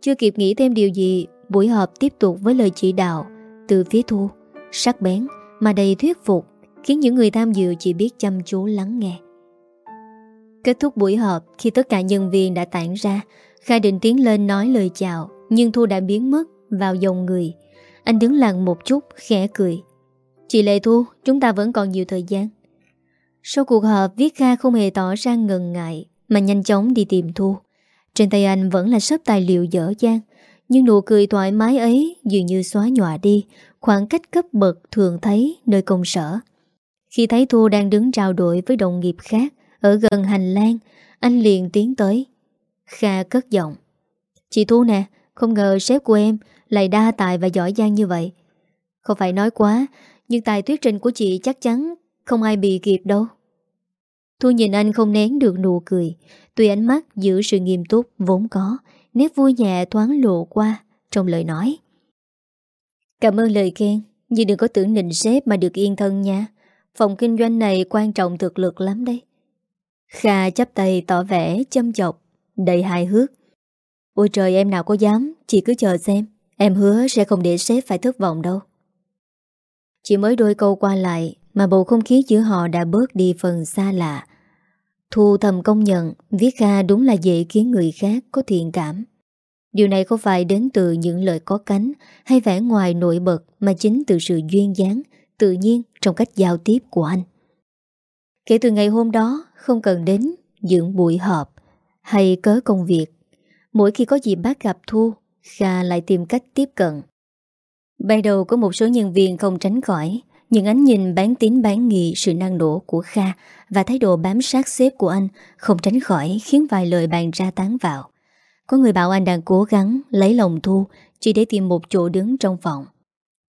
Chưa kịp nghĩ thêm điều gì, buổi họp tiếp tục với lời chỉ đạo từ phía thu, sắc bén mà đầy thuyết phục, khiến những người tham dự chỉ biết chăm chú lắng nghe. Kết thúc buổi họp, khi tất cả nhân viên đã tản ra, Kha định tiến lên nói lời chào, nhưng Thu đã biến mất vào dòng người. Anh đứng lặng một chút, khẽ cười. Chị Lệ Thu, chúng ta vẫn còn nhiều thời gian. Sau cuộc họp, Viết Kha không hề tỏ ra ngần ngại, mà nhanh chóng đi tìm Thu. Trên tay anh vẫn là sớp tài liệu dở dang, nhưng nụ cười thoải mái ấy dường như xóa nhòa đi khoảng cách cấp bậc thường thấy nơi công sở. Khi thấy Thu đang đứng trao đổi với đồng nghiệp khác ở gần hành lang, anh liền tiến tới. Kha cất giọng. Chị Thu nè, không ngờ sếp của em lại đa tài và giỏi giang như vậy. Không phải nói quá, nhưng tài thuyết trình của chị chắc chắn không ai bị kịp đâu. Thu nhìn anh không nén được nụ cười, tuy ánh mắt giữ sự nghiêm túc vốn có, nét vui nhẹ thoáng lộ qua trong lời nói. Cảm ơn lời khen, nhưng đừng có tưởng nịnh sếp mà được yên thân nha. Phòng kinh doanh này quan trọng thực lực lắm đấy. Kha chấp tay tỏ vẻ châm chọc, đầy hài hước. Ôi trời em nào có dám, chị cứ chờ xem. Em hứa sẽ không để sếp phải thất vọng đâu. Chỉ mới đôi câu qua lại mà bầu không khí giữa họ đã bớt đi phần xa lạ. Thu thầm công nhận Viết Kha đúng là dễ khiến người khác có thiện cảm. Điều này không phải đến từ những lời có cánh hay vẻ ngoài nổi bật mà chính từ sự duyên dáng, tự nhiên trong cách giao tiếp của anh. Kể từ ngày hôm đó, không cần đến những buổi họp hay cớ công việc. Mỗi khi có dịp bác gặp Thu, Kha lại tìm cách tiếp cận. Ban đầu có một số nhân viên không tránh khỏi những ánh nhìn bán tín bán nghị sự năng nổ của Kha và thái độ bám sát xếp của anh không tránh khỏi khiến vài lời bàn ra tán vào. Có người bảo anh đang cố gắng lấy lòng Thu chỉ để tìm một chỗ đứng trong phòng.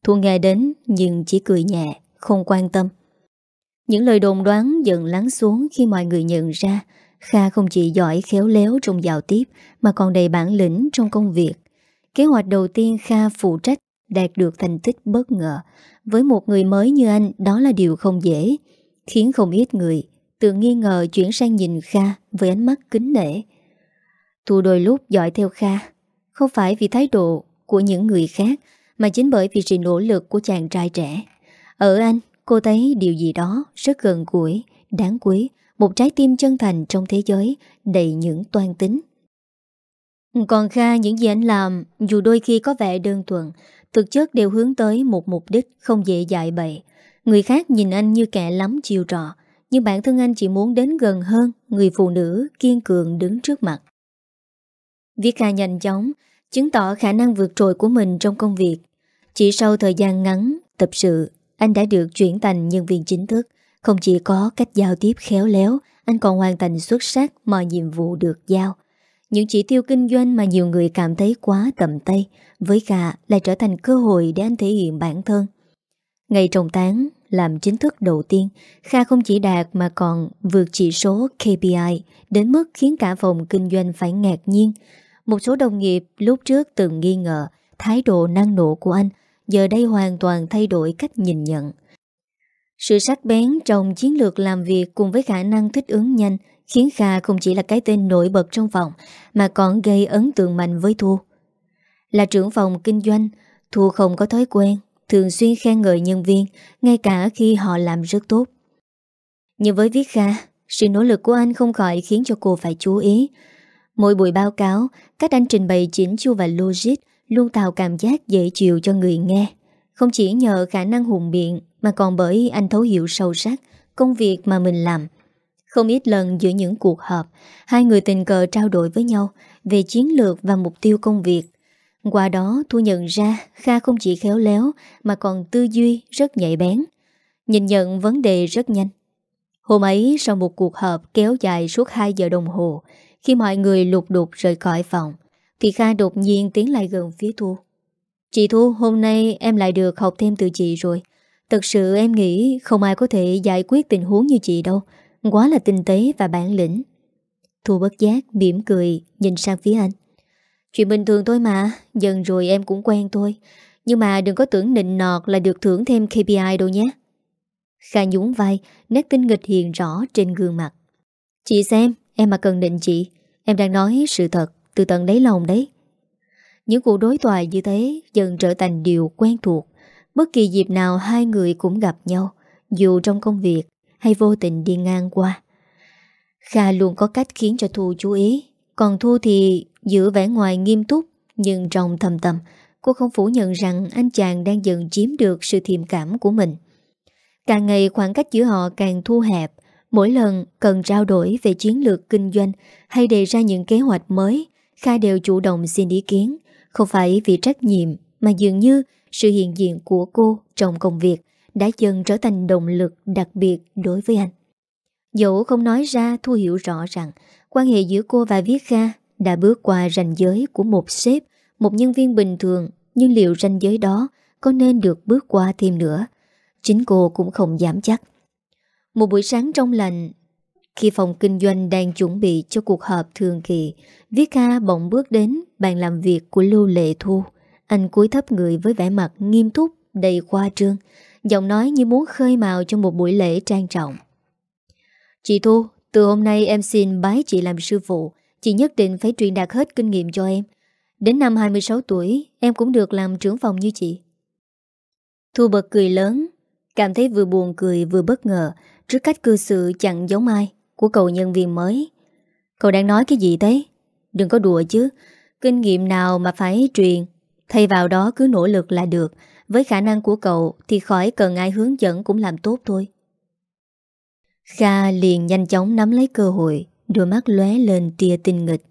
Thu nghe đến nhưng chỉ cười nhẹ, không quan tâm. Những lời đồn đoán dần lắng xuống khi mọi người nhận ra Kha không chỉ giỏi khéo léo trong giao tiếp mà còn đầy bản lĩnh trong công việc. Kế hoạch đầu tiên Kha phụ trách đạt được thành tích bất ngờ. Với một người mới như anh, đó là điều không dễ, khiến không ít người tự nghi ngờ chuyển sang nhìn Kha với ánh mắt kính nể. Thu đôi lúc dõi theo Kha, không phải vì thái độ của những người khác, mà chính bởi vì sự nỗ lực của chàng trai trẻ. Ở anh, cô thấy điều gì đó rất gần gũi, đáng quý, một trái tim chân thành trong thế giới đầy những toan tính. Còn Kha, những gì anh làm, dù đôi khi có vẻ đơn thuần, Thực chất đều hướng tới một mục đích không dễ dại bậy. Người khác nhìn anh như kẻ lắm chiều trò, Nhưng bản thân anh chỉ muốn đến gần hơn Người phụ nữ kiên cường đứng trước mặt. Viết Kha nhanh chóng, Chứng tỏ khả năng vượt trội của mình trong công việc. Chỉ sau thời gian ngắn, Tập sự, Anh đã được chuyển thành nhân viên chính thức. Không chỉ có cách giao tiếp khéo léo, Anh còn hoàn thành xuất sắc mọi nhiệm vụ được giao những chỉ tiêu kinh doanh mà nhiều người cảm thấy quá tầm tay với Kha lại trở thành cơ hội để anh thể hiện bản thân. Ngày trọng tán làm chính thức đầu tiên, Kha không chỉ đạt mà còn vượt chỉ số KPI đến mức khiến cả phòng kinh doanh phải ngạc nhiên. Một số đồng nghiệp lúc trước từng nghi ngờ thái độ năng nổ của anh giờ đây hoàn toàn thay đổi cách nhìn nhận. Sự sắc bén trong chiến lược làm việc cùng với khả năng thích ứng nhanh khiến Kha không chỉ là cái tên nổi bật trong phòng mà còn gây ấn tượng mạnh với Thu. Là trưởng phòng kinh doanh, Thu không có thói quen, thường xuyên khen ngợi nhân viên, ngay cả khi họ làm rất tốt. Nhưng với Viết Kha, sự nỗ lực của anh không khỏi khiến cho cô phải chú ý. Mỗi buổi báo cáo, cách anh trình bày chỉnh chu và logic luôn tạo cảm giác dễ chịu cho người nghe. Không chỉ nhờ khả năng hùng biện mà còn bởi anh thấu hiểu sâu sắc công việc mà mình làm. Không ít lần giữa những cuộc họp, hai người tình cờ trao đổi với nhau về chiến lược và mục tiêu công việc. Qua đó Thu nhận ra Kha không chỉ khéo léo mà còn tư duy rất nhạy bén. Nhìn nhận vấn đề rất nhanh. Hôm ấy sau một cuộc họp kéo dài suốt 2 giờ đồng hồ, khi mọi người lục đục rời khỏi phòng, thì Kha đột nhiên tiến lại gần phía Thu. Chị Thu, hôm nay em lại được học thêm từ chị rồi. Thật sự em nghĩ không ai có thể giải quyết tình huống như chị đâu. Quá là tinh tế và bản lĩnh. Thu bất giác, mỉm cười, nhìn sang phía anh. Chuyện bình thường thôi mà, dần rồi em cũng quen thôi. Nhưng mà đừng có tưởng nịnh nọt là được thưởng thêm KPI đâu nhé. Kha nhún vai, nét tinh nghịch hiện rõ trên gương mặt. Chị xem, em mà cần định chị. Em đang nói sự thật, từ tận đáy lòng đấy. Những cuộc đối thoại như thế dần trở thành điều quen thuộc. Bất kỳ dịp nào hai người cũng gặp nhau, dù trong công việc hay vô tình đi ngang qua. Kha luôn có cách khiến cho Thu chú ý, còn Thu thì giữ vẻ ngoài nghiêm túc, nhưng trong thầm thầm, cô không phủ nhận rằng anh chàng đang dần chiếm được sự thiềm cảm của mình. Càng ngày khoảng cách giữa họ càng thu hẹp, mỗi lần cần trao đổi về chiến lược kinh doanh hay đề ra những kế hoạch mới, Kha đều chủ động xin ý kiến, không phải vì trách nhiệm mà dường như sự hiện diện của cô trong công việc đã dần trở thành động lực đặc biệt đối với anh. Dẫu không nói ra Thu hiểu rõ rằng quan hệ giữa cô và Viết Kha đã bước qua ranh giới của một sếp, một nhân viên bình thường, nhưng liệu ranh giới đó có nên được bước qua thêm nữa? Chính cô cũng không dám chắc. Một buổi sáng trong lành, khi phòng kinh doanh đang chuẩn bị cho cuộc họp thường kỳ, Viết Kha bỗng bước đến bàn làm việc của Lưu Lệ Thu. Anh cúi thấp người với vẻ mặt nghiêm túc, đầy khoa trương, giọng nói như muốn khơi màu cho một buổi lễ trang trọng. Chị Thu, từ hôm nay em xin bái chị làm sư phụ, chị nhất định phải truyền đạt hết kinh nghiệm cho em. Đến năm 26 tuổi, em cũng được làm trưởng phòng như chị. Thu bật cười lớn, cảm thấy vừa buồn cười vừa bất ngờ trước cách cư xử chẳng giống ai của cậu nhân viên mới. Cậu đang nói cái gì thế? Đừng có đùa chứ, kinh nghiệm nào mà phải truyền, thay vào đó cứ nỗ lực là được. Với khả năng của cậu thì khỏi cần ai hướng dẫn cũng làm tốt thôi. Kha liền nhanh chóng nắm lấy cơ hội, đôi mắt lóe lên tia tinh nghịch.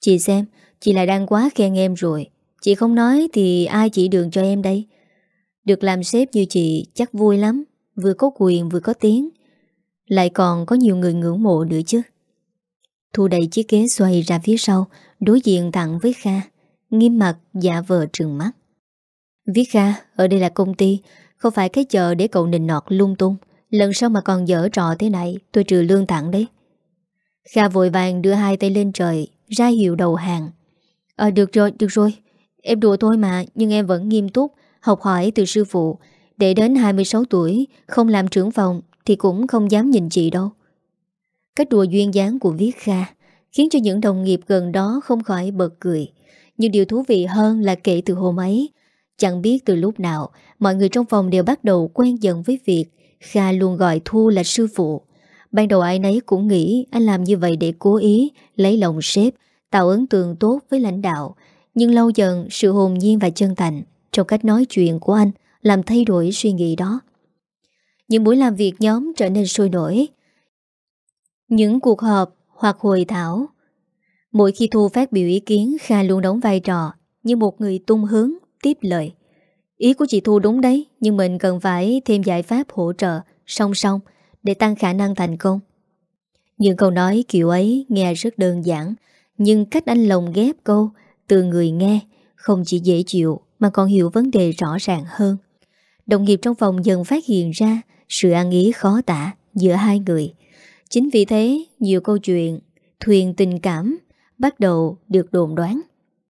Chị xem, chị lại đang quá khen em rồi. Chị không nói thì ai chỉ đường cho em đây? Được làm sếp như chị chắc vui lắm, vừa có quyền vừa có tiếng. Lại còn có nhiều người ngưỡng mộ nữa chứ. Thu đầy chiếc ghế xoay ra phía sau, đối diện thẳng với Kha, nghiêm mặt giả vờ trừng mắt. Viết Kha, ở đây là công ty, không phải cái chợ để cậu nịnh nọt lung tung. Lần sau mà còn dở trò thế này Tôi trừ lương thẳng đấy Kha vội vàng đưa hai tay lên trời Ra hiệu đầu hàng Ờ được rồi, được rồi Em đùa thôi mà Nhưng em vẫn nghiêm túc Học hỏi từ sư phụ Để đến 26 tuổi Không làm trưởng phòng thì cũng không dám nhìn chị đâu Cách đùa duyên dáng của Viết Kha Khiến cho những đồng nghiệp gần đó Không khỏi bật cười Nhưng điều thú vị hơn là kể từ hôm ấy Chẳng biết từ lúc nào Mọi người trong phòng đều bắt đầu quen dần với việc Kha luôn gọi Thu là sư phụ Ban đầu ai nấy cũng nghĩ anh làm như vậy để cố ý lấy lòng sếp, tạo ấn tượng tốt với lãnh đạo. Nhưng lâu dần sự hồn nhiên và chân thành trong cách nói chuyện của anh làm thay đổi suy nghĩ đó. Những buổi làm việc nhóm trở nên sôi nổi. Những cuộc họp hoặc hội thảo. Mỗi khi Thu phát biểu ý kiến Kha luôn đóng vai trò như một người tung hướng, tiếp lời. Ý của chị Thu đúng đấy, nhưng mình cần phải thêm giải pháp hỗ trợ song song để tăng khả năng thành công. Những câu nói kiểu ấy nghe rất đơn giản, nhưng cách anh lồng ghép câu từ người nghe không chỉ dễ chịu mà còn hiểu vấn đề rõ ràng hơn. Đồng nghiệp trong phòng dần phát hiện ra sự ăn ý khó tả giữa hai người. Chính vì thế, nhiều câu chuyện, thuyền tình cảm bắt đầu được đồn đoán.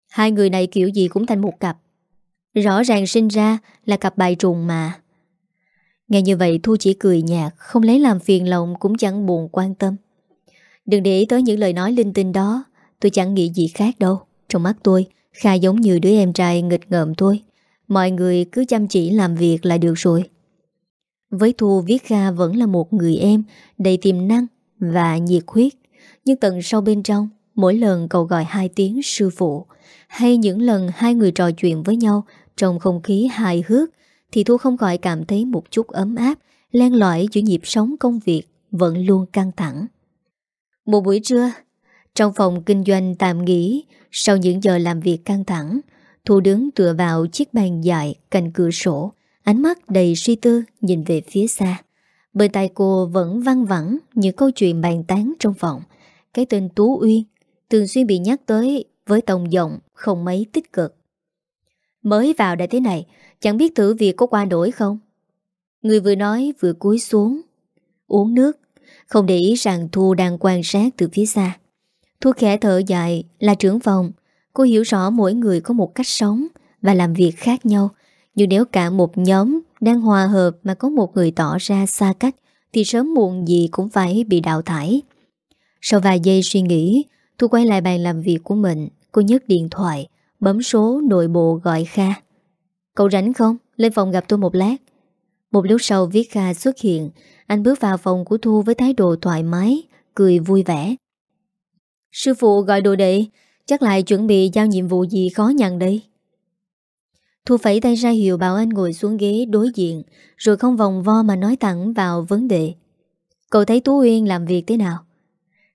Hai người này kiểu gì cũng thành một cặp. Rõ ràng sinh ra là cặp bài trùng mà. Nghe như vậy Thu chỉ cười nhạt, không lấy làm phiền lòng cũng chẳng buồn quan tâm. Đừng để ý tới những lời nói linh tinh đó, tôi chẳng nghĩ gì khác đâu. Trong mắt tôi, Kha giống như đứa em trai nghịch ngợm thôi. Mọi người cứ chăm chỉ làm việc là được rồi. Với Thu viết Kha vẫn là một người em đầy tiềm năng và nhiệt huyết. Nhưng tận sâu bên trong, mỗi lần cậu gọi hai tiếng sư phụ, hay những lần hai người trò chuyện với nhau trong không khí hài hước thì Thu không khỏi cảm thấy một chút ấm áp len lỏi giữa nhịp sống công việc vẫn luôn căng thẳng. Một buổi trưa, trong phòng kinh doanh tạm nghỉ sau những giờ làm việc căng thẳng, Thu đứng tựa vào chiếc bàn dài cạnh cửa sổ, ánh mắt đầy suy tư nhìn về phía xa. Bên tai cô vẫn văng vẳng những câu chuyện bàn tán trong phòng. Cái tên Tú Uyên thường xuyên bị nhắc tới với tông giọng không mấy tích cực. Mới vào đã thế này, chẳng biết thử việc có qua nổi không? Người vừa nói vừa cúi xuống, uống nước, không để ý rằng Thu đang quan sát từ phía xa. Thu khẽ thở dài là trưởng phòng, cô hiểu rõ mỗi người có một cách sống và làm việc khác nhau. Nhưng nếu cả một nhóm đang hòa hợp mà có một người tỏ ra xa cách thì sớm muộn gì cũng phải bị đào thải. Sau vài giây suy nghĩ, Thu quay lại bàn làm việc của mình, cô nhấc điện thoại, bấm số nội bộ gọi Kha. Cậu rảnh không? Lên phòng gặp tôi một lát. Một lúc sau Viết Kha xuất hiện, anh bước vào phòng của Thu với thái độ thoải mái, cười vui vẻ. Sư phụ gọi đồ đệ, chắc lại chuẩn bị giao nhiệm vụ gì khó nhằn đây. Thu phẩy tay ra hiệu bảo anh ngồi xuống ghế đối diện, rồi không vòng vo mà nói thẳng vào vấn đề. Cậu thấy Tú Uyên làm việc thế nào?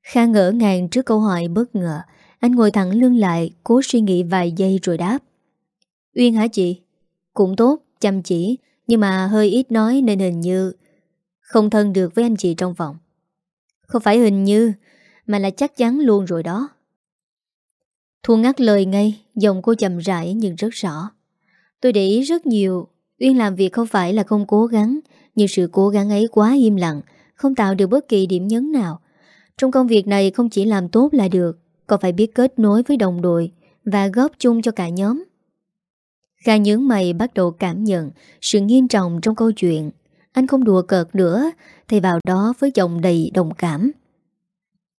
Kha ngỡ ngàng trước câu hỏi bất ngờ, anh ngồi thẳng lưng lại, cố suy nghĩ vài giây rồi đáp. Uyên hả chị? Cũng tốt, chăm chỉ, nhưng mà hơi ít nói nên hình như không thân được với anh chị trong phòng. Không phải hình như, mà là chắc chắn luôn rồi đó. Thu ngắt lời ngay, giọng cô chậm rãi nhưng rất rõ. Tôi để ý rất nhiều, Uyên làm việc không phải là không cố gắng, nhưng sự cố gắng ấy quá im lặng, không tạo được bất kỳ điểm nhấn nào. Trong công việc này không chỉ làm tốt là được, còn phải biết kết nối với đồng đội và góp chung cho cả nhóm. Kha nhướng mày bắt đầu cảm nhận sự nghiêm trọng trong câu chuyện. Anh không đùa cợt nữa, Thay vào đó với giọng đầy đồng cảm.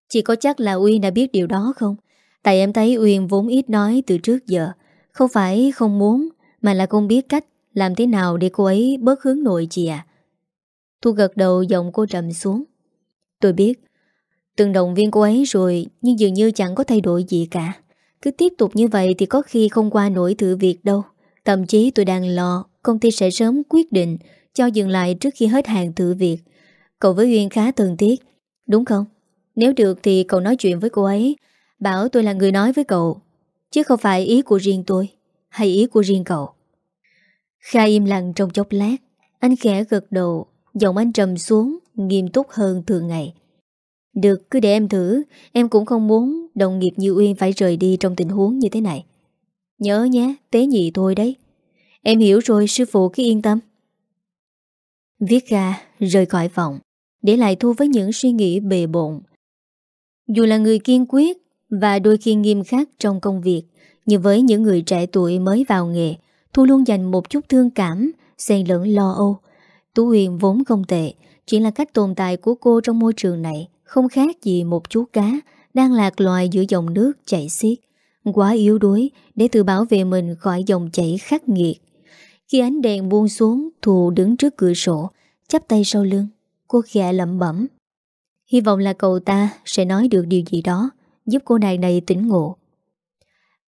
Chị có chắc là Uyên đã biết điều đó không? Tại em thấy Uyên vốn ít nói từ trước giờ. Không phải không muốn, mà là không biết cách làm thế nào để cô ấy bớt hướng nội chị à. Thu gật đầu giọng cô trầm xuống. Tôi biết, từng động viên cô ấy rồi nhưng dường như chẳng có thay đổi gì cả. Cứ tiếp tục như vậy thì có khi không qua nổi thử việc đâu. Thậm chí tôi đang lo công ty sẽ sớm quyết định cho dừng lại trước khi hết hàng thử việc. Cậu với Uyên khá thân thiết, đúng không? Nếu được thì cậu nói chuyện với cô ấy, bảo tôi là người nói với cậu, chứ không phải ý của riêng tôi, hay ý của riêng cậu. Kha im lặng trong chốc lát, anh khẽ gật đầu, giọng anh trầm xuống, nghiêm túc hơn thường ngày. Được, cứ để em thử, em cũng không muốn đồng nghiệp như Uyên phải rời đi trong tình huống như thế này. Nhớ nhé, tế nhị thôi đấy. Em hiểu rồi, sư phụ cứ yên tâm. Viết ra, rời khỏi phòng, để lại Thu với những suy nghĩ bề bộn. Dù là người kiên quyết và đôi khi nghiêm khắc trong công việc, nhưng với những người trẻ tuổi mới vào nghề, Thu luôn dành một chút thương cảm, xen lẫn lo âu. Tú Huyền vốn không tệ, chỉ là cách tồn tại của cô trong môi trường này không khác gì một chú cá đang lạc loài giữa dòng nước chảy xiết quá yếu đuối để tự bảo vệ mình khỏi dòng chảy khắc nghiệt. Khi ánh đèn buông xuống, Thù đứng trước cửa sổ, chắp tay sau lưng. Cô khẽ lẩm bẩm. Hy vọng là cậu ta sẽ nói được điều gì đó, giúp cô nàng này tỉnh ngộ.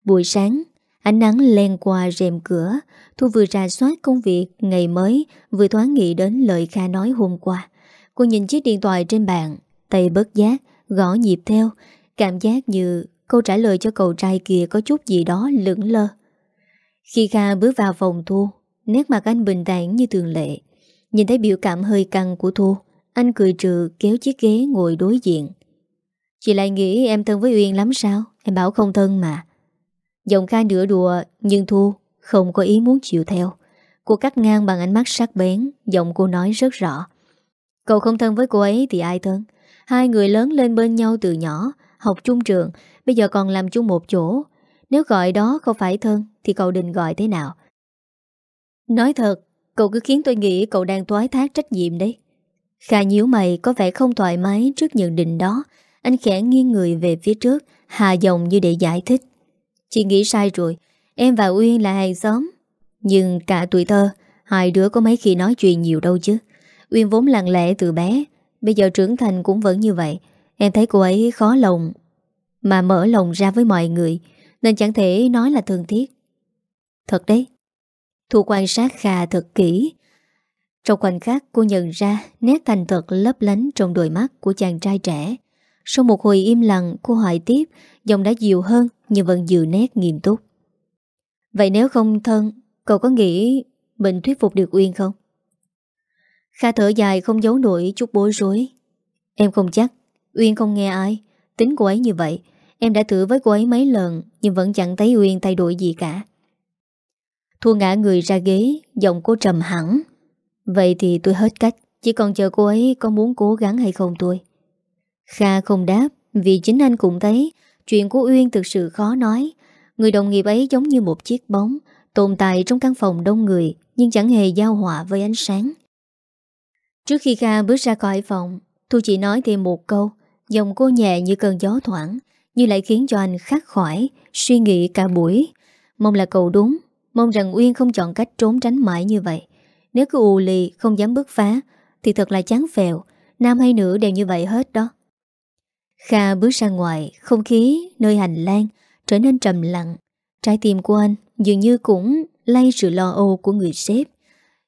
Buổi sáng, ánh nắng len qua rèm cửa, Thu vừa ra soát công việc ngày mới, vừa thoáng nghĩ đến lời Kha nói hôm qua. Cô nhìn chiếc điện thoại trên bàn, tay bớt giác, gõ nhịp theo, cảm giác như Câu trả lời cho cậu trai kia có chút gì đó lưỡng lơ. Khi Kha bước vào phòng Thu Nét mặt anh bình tản như thường lệ. Nhìn thấy biểu cảm hơi căng của Thu Anh cười trừ kéo chiếc ghế ngồi đối diện. Chị lại nghĩ em thân với Uyên lắm sao? Em bảo không thân mà. Giọng Kha nửa đùa, Nhưng Thu không có ý muốn chịu theo. Cô cắt ngang bằng ánh mắt sắc bén, Giọng cô nói rất rõ. Cậu không thân với cô ấy thì ai thân? Hai người lớn lên bên nhau từ nhỏ, Học chung trường, Bây giờ còn làm chung một chỗ. Nếu gọi đó không phải thân, Thì cậu định gọi thế nào? Nói thật, Cậu cứ khiến tôi nghĩ cậu đang toái thác trách nhiệm đấy. Kha nhíu mày, có vẻ không thoải mái trước nhận định đó. Anh khẽ nghiêng người về phía trước, Hà dòng như để giải thích. Chị nghĩ sai rồi. Em và Uyên là hàng xóm. Nhưng cả tuổi thơ, Hai đứa có mấy khi nói chuyện nhiều đâu chứ. Uyên vốn lặng lẽ từ bé. Bây giờ trưởng thành cũng vẫn như vậy. Em thấy cô ấy khó lòng mà mở lòng ra với mọi người, Nên chẳng thể nói là thân thiết. Thật đấy. Thu quan sát Kha thật kỹ. Trong khoảnh khắc, cô nhận ra Nét thành thật lấp lánh trong đôi mắt Của chàng trai trẻ. Sau một hồi im lặng, cô hỏi tiếp, Giọng đã dịu hơn Nhưng vẫn giữ nét nghiêm túc. Vậy nếu không thân, Cậu có nghĩ mình thuyết phục được Uyên không? Kha thở dài không giấu nổi chút bối rối. Em không chắc, Uyên không nghe ai. Tính cô ấy như vậy, Em đã thử với cô ấy mấy lần Nhưng vẫn chẳng thấy Uyên thay đổi gì cả. Thu ngã người ra ghế, Giọng cô trầm hẳn. Vậy thì tôi hết cách, Chỉ còn chờ cô ấy có muốn cố gắng hay không tôi Kha không đáp, Vì chính anh cũng thấy, Chuyện của Uyên thực sự khó nói. Người đồng nghiệp ấy giống như một chiếc bóng, Tồn tại trong căn phòng đông người, Nhưng chẳng hề giao hòa với ánh sáng. Trước khi Kha bước ra khỏi phòng, Thu chỉ nói thêm một câu, giọng cô nhẹ như cơn gió thoảng, Nhưng lại khiến cho anh khắc khỏi Suy nghĩ cả buổi. Mong là cậu đúng, Mong rằng Uyên không chọn cách trốn tránh mãi như vậy. Nếu cứ ù lì, không dám bước phá, Thì thật là chán phèo, Nam hay nữ đều như vậy hết đó. Kha bước ra ngoài, Không khí nơi hành lang Trở nên trầm lặng. Trái tim của anh dường như cũng lay sự lo âu của người sếp.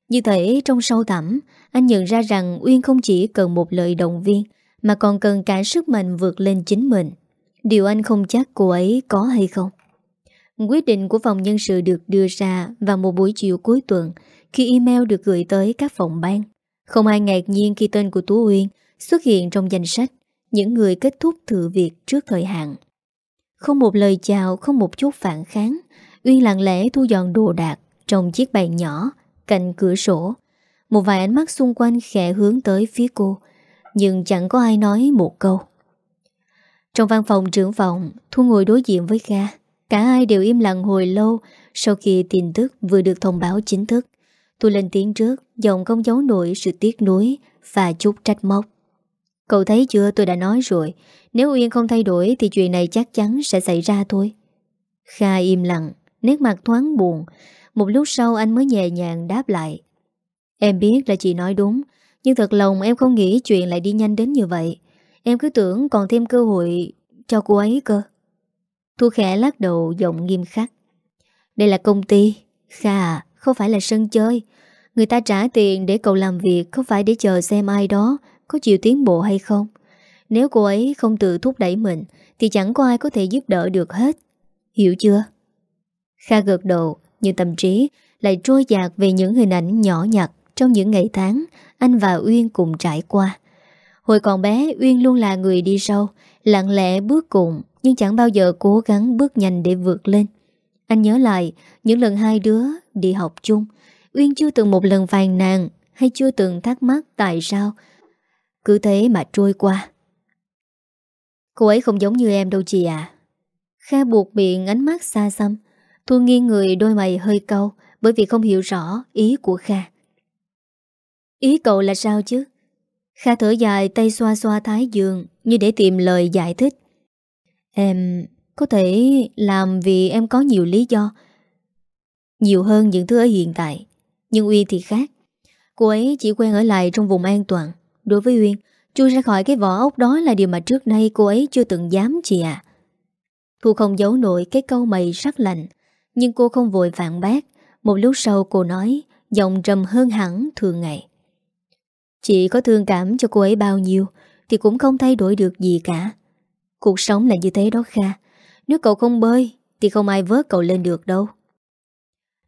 Như thể trong sâu thẳm, Anh nhận ra rằng Uyên không chỉ cần một lời động viên, Mà còn cần cả sức mạnh vượt lên chính mình. Điều anh không chắc cô ấy có hay không? Quyết định của phòng nhân sự được đưa ra vào một buổi chiều cuối tuần, khi email được gửi tới các phòng ban. Không ai ngạc nhiên khi tên của Tú Uyên xuất hiện trong danh sách những người kết thúc thử việc trước thời hạn. Không một lời chào, không một chút phản kháng, Uyên lặng lẽ thu dọn đồ đạc trong chiếc bàn nhỏ cạnh cửa sổ. Một vài ánh mắt xung quanh khẽ hướng tới phía cô, nhưng chẳng có ai nói một câu. Trong văn phòng trưởng phòng, Thu ngồi đối diện với Kha. Cả hai đều im lặng hồi lâu sau khi tin tức vừa được thông báo chính thức. Tôi lên tiếng trước, giọng không giấu nổi sự tiếc nuối và chút trách móc. Cậu thấy chưa tôi đã nói rồi, nếu Uyên không thay đổi thì chuyện này chắc chắn sẽ xảy ra thôi. Kha im lặng, nét mặt thoáng buồn. Một lúc sau anh mới nhẹ nhàng đáp lại. Em biết là chị nói đúng, nhưng thật lòng em không nghĩ chuyện lại đi nhanh đến như vậy. Em cứ tưởng còn thêm cơ hội cho cô ấy cơ. Thu khẽ lắc đầu giọng nghiêm khắc Đây là công ty Kha à, không phải là sân chơi Người ta trả tiền để cậu làm việc Không phải để chờ xem ai đó có chịu tiến bộ hay không? Nếu cô ấy không tự thúc đẩy mình, Thì chẳng có ai có thể giúp đỡ được hết. Hiểu chưa? Kha gật đầu, Nhưng tâm trí lại trôi dạt về những hình ảnh nhỏ nhặt Trong những ngày tháng Anh và Uyên cùng trải qua. Hồi còn bé, Uyên luôn là người đi sau, Lặng lẽ bước cùng, nhưng chẳng bao giờ cố gắng bước nhanh để vượt lên. Anh nhớ lại, Những lần hai đứa đi học chung, Uyên chưa từng một lần phàn nàn Hay chưa từng thắc mắc tại sao cứ thế mà trôi qua. Cô ấy không giống như em đâu chị à Kha buộc miệng ánh mắt xa xăm, Thu nghiêng người đôi mày hơi câu Bởi vì không hiểu rõ ý của Kha. Ý cậu là sao chứ? Kha thở dài tay xoa xoa thái giường Như để tìm lời giải thích. Em có thể làm vì em có nhiều lý do, Nhiều hơn những thứ ở hiện tại, Nhưng Uyên thì khác. Cô ấy chỉ quen ở lại trong vùng an toàn. Đối với Uyên Chui ra khỏi cái vỏ ốc đó là điều mà trước nay cô ấy chưa từng dám chị à Thu không giấu nổi cái câu mày sắc lạnh, Nhưng cô không vội phản bác. Một lúc sau cô nói, Giọng trầm hơn hẳn thường ngày. Chị có thương cảm cho cô ấy bao nhiêu Thì cũng không thay đổi được gì cả. Cuộc sống là như thế đó Kha. Nếu cậu không bơi Thì không ai vớt cậu lên được đâu.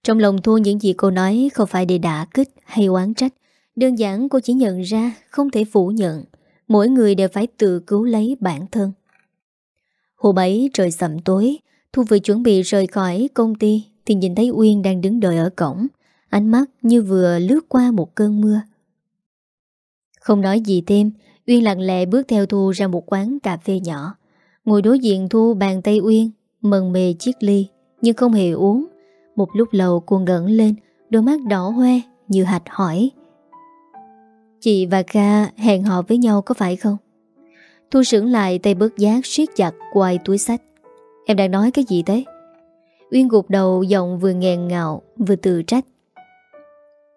Trong lòng Thu, những gì cô nói Không phải để đả kích hay oán trách. Đơn giản cô chỉ nhận ra Không thể phủ nhận, Mỗi người đều phải tự cứu lấy bản thân. Hồ bảy trời sầm tối, Thu vừa chuẩn bị rời khỏi công ty Thì nhìn thấy Uyên đang đứng đợi ở cổng, Ánh mắt như vừa lướt qua một cơn mưa. Không nói gì thêm, Uyên lặng lẽ bước theo Thu ra một quán cà phê nhỏ. Ngồi đối diện Thu bàn tay Uyên, Mần mề chiếc ly, Nhưng không hề uống. Một lúc lâu cô ngẩn lên, Đôi mắt đỏ hoe như hạch hỏi. Chị và Kha hẹn hò với nhau có phải không? Thu sững lại tay bớt giác siết chặt quay túi sách Em đang nói cái gì thế? Uyên gục đầu giọng vừa nghẹn ngạo vừa tự trách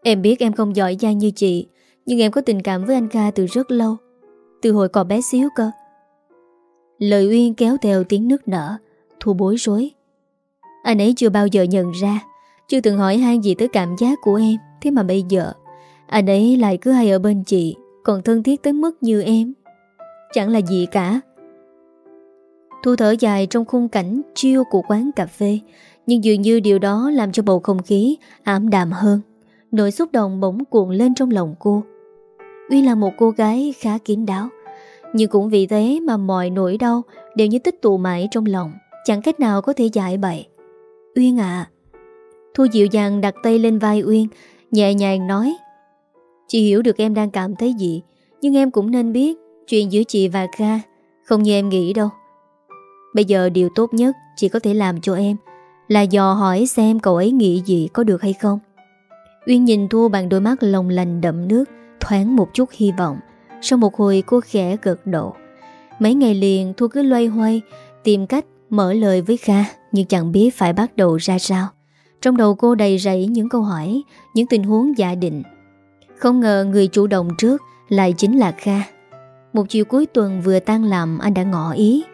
Em biết em không giỏi giang như chị, Nhưng em có tình cảm với anh Kha từ rất lâu, Từ hồi còn bé xíu cơ Lời Uyên kéo theo tiếng nước nở, Thu bối rối Anh ấy chưa bao giờ nhận ra, Chưa từng hỏi han gì tới cảm giác của em, Thế mà bây giờ anh ấy lại cứ hay ở bên chị, Còn thân thiết tới mức như em. Chẳng là gì cả. Thu thở dài trong khung cảnh chiêu của quán cà phê, Nhưng dường như điều đó làm cho bầu không khí ảm đạm hơn. Nỗi xúc động bỗng cuộn lên trong lòng cô. Uyên là một cô gái khá kín đáo, Nhưng cũng vì thế mà mọi nỗi đau Đều như tích tụ mãi trong lòng, Chẳng cách nào có thể giải bày. Uyên à Thu dịu dàng đặt tay lên vai Uyên, Nhẹ nhàng nói Chị hiểu được em đang cảm thấy gì, Nhưng em cũng nên biết Chuyện giữa chị và Kha Không như em nghĩ đâu. Bây giờ điều tốt nhất chị có thể làm cho em Là dò hỏi xem cậu ấy nghĩ gì có được hay không. Uyên nhìn Thu bằng đôi mắt lồng lành đậm nước, Thoáng một chút hy vọng. Sau một hồi, cô khẽ gật độ Mấy ngày liền, Thu cứ loay hoay, Tìm cách mở lời với Kha, Nhưng chẳng biết phải bắt đầu ra sao. Trong đầu cô đầy rẫy những câu hỏi, Những tình huống giả định. Không ngờ người chủ động trước Lại chính là Kha. Một chiều cuối tuần vừa tan làm, Anh đã ngỏ ý.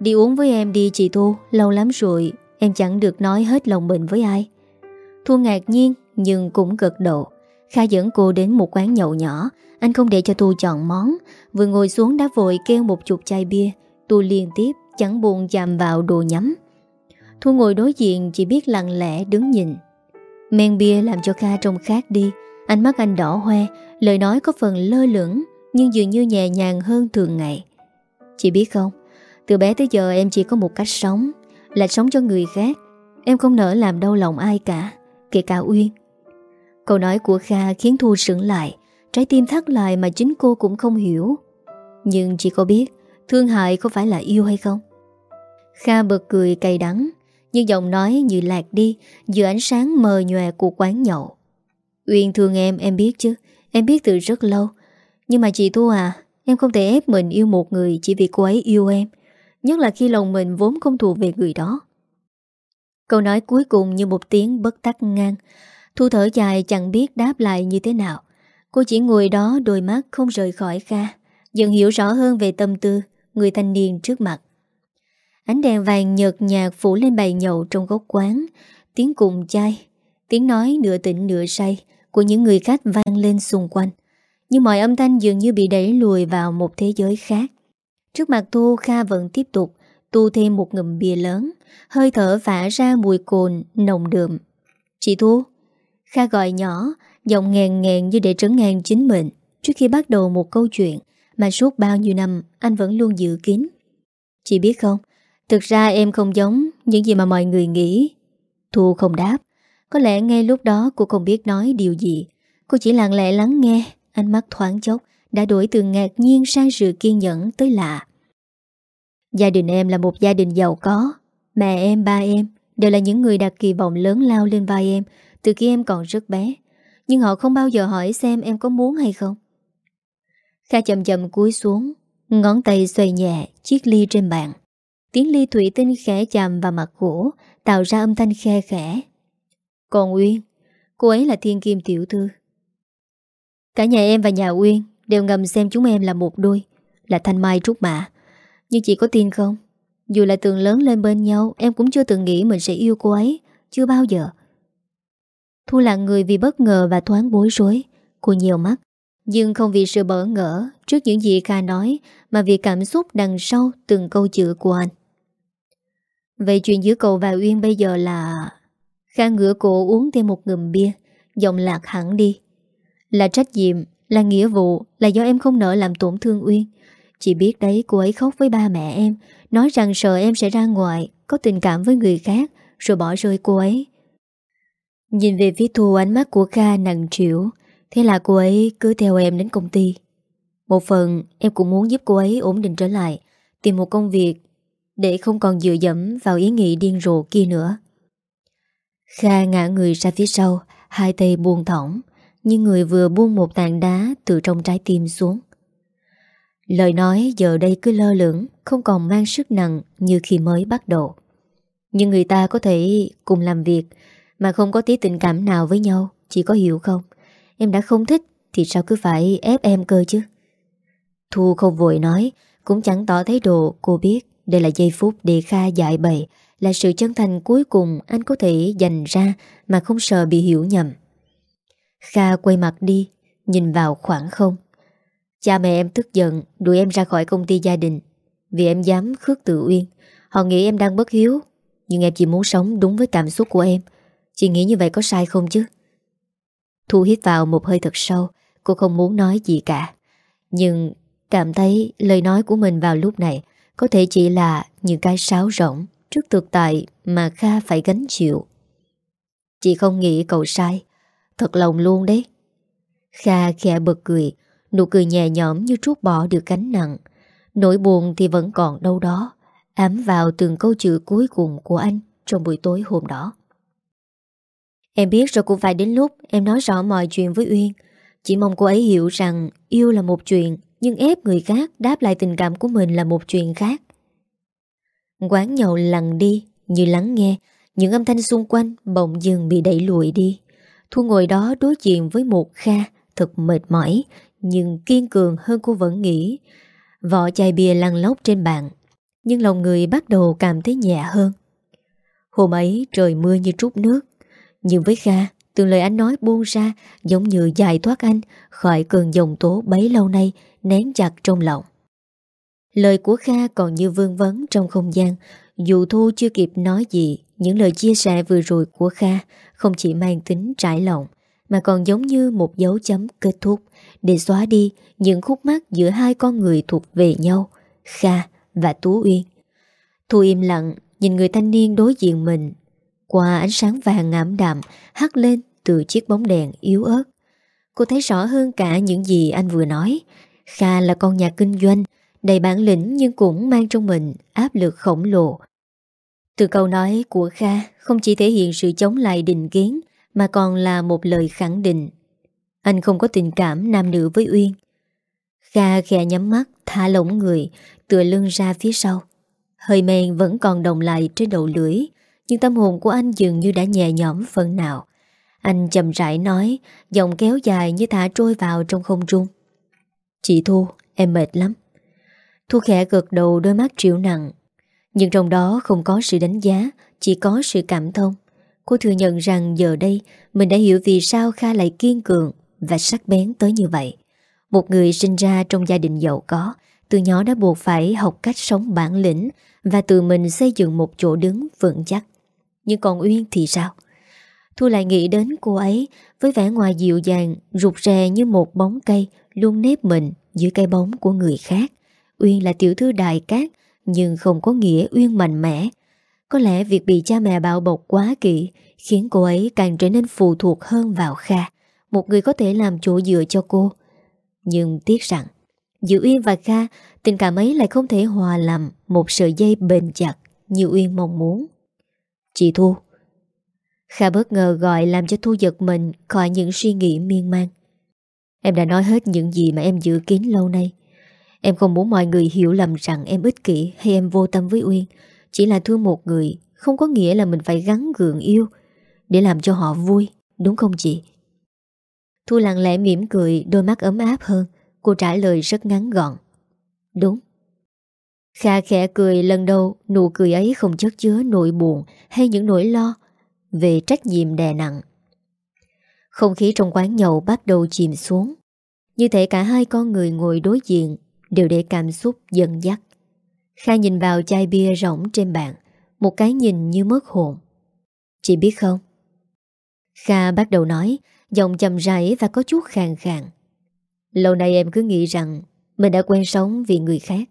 Đi uống với em đi, chị Thu, Lâu lắm rồi, Em chẳng được nói hết lòng mình với ai. Thu ngạc nhiên, nhưng cũng gật độ Kha dẫn cô đến một quán nhậu nhỏ, Anh không để cho Thu chọn món. Vừa ngồi xuống đã vội kêu một chục chai bia, Thu liên tiếp, chẳng buồn chạm vào đồ nhắm. Thu ngồi đối diện, chỉ biết lặng lẽ đứng nhìn. Men bia làm cho Kha trông khác đi. Ánh mắt anh đỏ hoe, Lời nói có phần lơ lửng, Nhưng dường như nhẹ nhàng hơn thường ngày. Chị biết không, Từ bé tới giờ em chỉ có một cách sống, Là sống cho người khác. Em không nỡ làm đau lòng ai cả, Kể cả Uyên. Câu nói của Kha khiến Thu sững lại, Trái tim thắt lại mà chính cô cũng không hiểu. Nhưng chỉ có biết Thương hại có phải là yêu hay không? Kha bật cười cay đắng, Nhưng giọng nói như lạc đi Giữa ánh sáng mờ nhòe của quán nhậu. Uyên thương em em biết chứ. Em biết từ rất lâu. Nhưng mà chị Thu à Em không thể ép mình yêu một người Chỉ vì cô ấy yêu em. Nhất là khi lòng mình vốn không thuộc về người đó. Câu nói cuối cùng như một tiếng bất tắc ngang. Thu thở dài chẳng biết đáp lại như thế nào. Cô chỉ ngồi đó, đôi mắt không rời khỏi Kha. Dần hiểu rõ hơn về tâm tư Người thanh niên trước mặt. Ánh đèn vàng nhợt nhạt phủ lên bày nhậu trong góc quán. Tiếng cùng chai. Tiếng nói nửa tỉnh nửa say. Của những người khách vang lên xung quanh. Nhưng mọi âm thanh dường như bị đẩy lùi vào một thế giới khác. Trước mặt Thu Kha vẫn tiếp tục Tu thêm một ngụm bia lớn, Hơi thở vả ra mùi cồn, nồng đượm. Chị Thu, Kha gọi nhỏ, Giọng ngàn ngàn như để trấn ngang chính mình. Trước khi bắt đầu một câu chuyện Mà suốt bao nhiêu năm anh vẫn luôn giữ kín. Chị biết không, Thực ra em không giống những gì mà mọi người nghĩ. Thu không đáp. Có lẽ ngay lúc đó cô không biết nói điều gì. Cô chỉ lặng lẽ lắng nghe Ánh mắt thoáng chốc Đã đổi từ ngạc nhiên sang sự kiên nhẫn tới lạ. Gia đình em là một gia đình giàu có. Mẹ em, ba em Đều là những người đặt kỳ vọng lớn lao lên vai em Từ khi em còn rất bé. Nhưng họ không bao giờ hỏi xem em có muốn hay không. Kha chậm chậm cúi xuống Ngón tay xoay nhẹ chiếc ly trên bàn. Tiếng ly thủy tinh khẽ chạm vào mặt gỗ Tạo ra âm thanh khe khẽ. Còn Uyên? Cô ấy là thiên kim tiểu thư. Cả nhà em và nhà Uyên Đều ngầm xem chúng em là một đôi, Là thanh mai trúc mạ Nhưng chị có tin không? Dù là từng lớn lên bên nhau, Em cũng chưa từng nghĩ mình sẽ yêu cô ấy, Chưa bao giờ. Thu là người vì bất ngờ và thoáng bối rối. Cô nhiều mắt. Nhưng không vì sự bỡ ngỡ Trước những gì Kha nói, Mà vì cảm xúc đằng sau từng câu chữ của anh. Vậy chuyện giữa cậu và Uyên bây giờ là... Kha ngửa cổ uống thêm một ngụm bia Giọng lạc hẳn đi. Là trách nhiệm, là nghĩa vụ Là do em không nỡ làm tổn thương Uyên. Chị biết đấy cô ấy khóc với ba mẹ em Nói rằng sợ em sẽ ra ngoài Có tình cảm với người khác Rồi bỏ rơi cô ấy. Nhìn về phía Thu ánh mắt của Kha nặng trĩu Thế là cô ấy cứ theo em đến công ty. Một phần em cũng muốn giúp cô ấy ổn định trở lại Tìm một công việc Để không còn dựa dẫm vào ý nghĩ điên rồ kia nữa. Kha ngã người ra phía sau, Hai tay buông thõng Như người vừa buông một tảng đá Từ trong trái tim xuống. Lời nói giờ đây cứ lơ lửng, Không còn mang sức nặng Như khi mới bắt đầu. Nhưng người ta có thể cùng làm việc Mà không có tí tình cảm nào với nhau, Chỉ có hiểu không? Em đã không thích Thì sao cứ phải ép em cơ chứ? Thu không vội nói, Cũng chẳng tỏ thái độ, cô biết. Đây là giây phút để Kha dạy bày, Là sự chân thành cuối cùng Anh có thể dành ra Mà không sợ bị hiểu nhầm. Kha quay mặt đi, Nhìn vào khoảng không. Cha mẹ em tức giận, Đuổi em ra khỏi công ty gia đình. Vì em dám khước tự uyên, Họ nghĩ em đang bất hiếu. Nhưng em chỉ muốn sống đúng với cảm xúc của em. Chị nghĩ như vậy có sai không chứ? Thu hít vào một hơi thật sâu, Cô không muốn nói gì cả. Nhưng cảm thấy lời nói của mình vào lúc này có thể chỉ là những cái sáo rỗng Trước thực tại mà Kha phải gánh chịu. Chị không nghĩ cậu sai, Thật lòng luôn đấy. Kha khẽ bật cười, Nụ cười nhẹ nhõm như trút bỏ được gánh nặng. Nỗi buồn thì vẫn còn đâu đó, Ám vào từng câu chữ cuối cùng của anh Trong buổi tối hôm đó. Em biết rồi cũng phải đến lúc Em nói rõ mọi chuyện với Uyên. Chỉ mong cô ấy hiểu rằng Yêu là một chuyện nhưng ép người khác đáp lại tình cảm của mình là một chuyện khác. Quán nhậu lặng đi, Như lắng nghe, Những âm thanh xung quanh bỗng dừng bị đẩy lùi đi. Thu ngồi đó đối diện với một Kha, Thật mệt mỏi, Nhưng kiên cường hơn cô vẫn nghĩ. Vỏ chai bia lăn lóc trên bàn, Nhưng lòng người bắt đầu cảm thấy nhẹ hơn. Hôm ấy trời mưa như trút nước, Nhưng với Kha, Từng lời anh nói buông ra Giống như giải thoát anh Khỏi cơn dòng tố bấy lâu nay Nén chặt trong lòng. Lời của Kha còn như vương vấn trong không gian, Dù Thu chưa kịp nói gì, Những lời chia sẻ vừa rồi của Kha Không chỉ mang tính trải lòng, Mà còn giống như một dấu chấm kết thúc. Để xóa đi những khúc mắc giữa hai con người thuộc về nhau, Kha và Tú Uyên. Thu im lặng, Nhìn người thanh niên đối diện mình. Qua ánh sáng vàng ngảm đạm, Hắt lên từ chiếc bóng đèn yếu ớt. Cô thấy rõ hơn cả những gì anh vừa nói Kha là con nhà kinh doanh, Đầy bản lĩnh nhưng cũng mang trong mình áp lực khổng lồ. Từ câu nói của Kha, Không chỉ thể hiện sự chống lại định kiến, Mà còn là một lời khẳng định. Anh không có tình cảm nam nữ với Uyên. Kha khẽ nhắm mắt, Thả lỏng người, Tựa lưng ra phía sau. Hơi men vẫn còn đồng lại trên đầu lưỡi, Nhưng tâm hồn của anh dường như đã nhẹ nhõm phần nào. Anh chậm rãi nói, Giọng kéo dài như thả trôi vào trong không trung. Chị Thu, Em mệt lắm. Thu khẽ gật đầu đôi mắt triệu nặng. Nhưng trong đó không có sự đánh giá, Chỉ có sự cảm thông. Cô thừa nhận rằng giờ đây Mình đã hiểu vì sao Kha lại kiên cường Và sắc bén tới như vậy. Một người sinh ra trong gia đình giàu có, Từ nhỏ đã buộc phải học cách sống bản lĩnh Và tự mình xây dựng một chỗ đứng vững chắc. Nhưng còn Uyên thì sao? Thu lại nghĩ đến cô ấy, Với vẻ ngoài dịu dàng, Rụt rè như một bóng cây Luôn nếp mình dưới cây bóng của người khác. Uyên là tiểu thư đại cát, Nhưng không có nghĩa Uyên mạnh mẽ. Có lẽ việc bị cha mẹ bạo bọc quá kỹ Khiến cô ấy càng trở nên phụ thuộc hơn vào Kha, Một người có thể làm chỗ dựa cho cô. Nhưng tiếc rằng, Giữa Uyên và Kha, Tình cảm ấy lại không thể hòa làm Một sợi dây bền chặt Như Uyên mong muốn. Chị Thu Kha bất ngờ gọi làm cho Thu giật mình Khỏi những suy nghĩ miên man Em đã nói hết những gì mà em giữ kín lâu nay Em không muốn mọi người hiểu lầm rằng em ích kỷ hay em vô tâm với Uyên. Chỉ là thương một người, không có nghĩa là mình phải gắn gượng yêu để làm cho họ vui, đúng không chị? Thu lặng lẽ mỉm cười, đôi mắt ấm áp hơn. Cô trả lời rất ngắn gọn. Đúng. Kha khẽ cười lần đầu, nụ cười ấy không chất chứa nỗi buồn hay những nỗi lo về trách nhiệm đè nặng. Không khí trong quán nhậu bắt đầu chìm xuống. Như thể cả hai con người ngồi đối diện Đều để cảm xúc dần dắt. Kha nhìn vào chai bia rỗng trên bàn, Một cái nhìn như mất hồn. Chị biết không? Kha bắt đầu nói, Giọng chầm rãi và có chút khàn khàn. Lâu nay em cứ nghĩ rằng Mình đã quen sống vì người khác,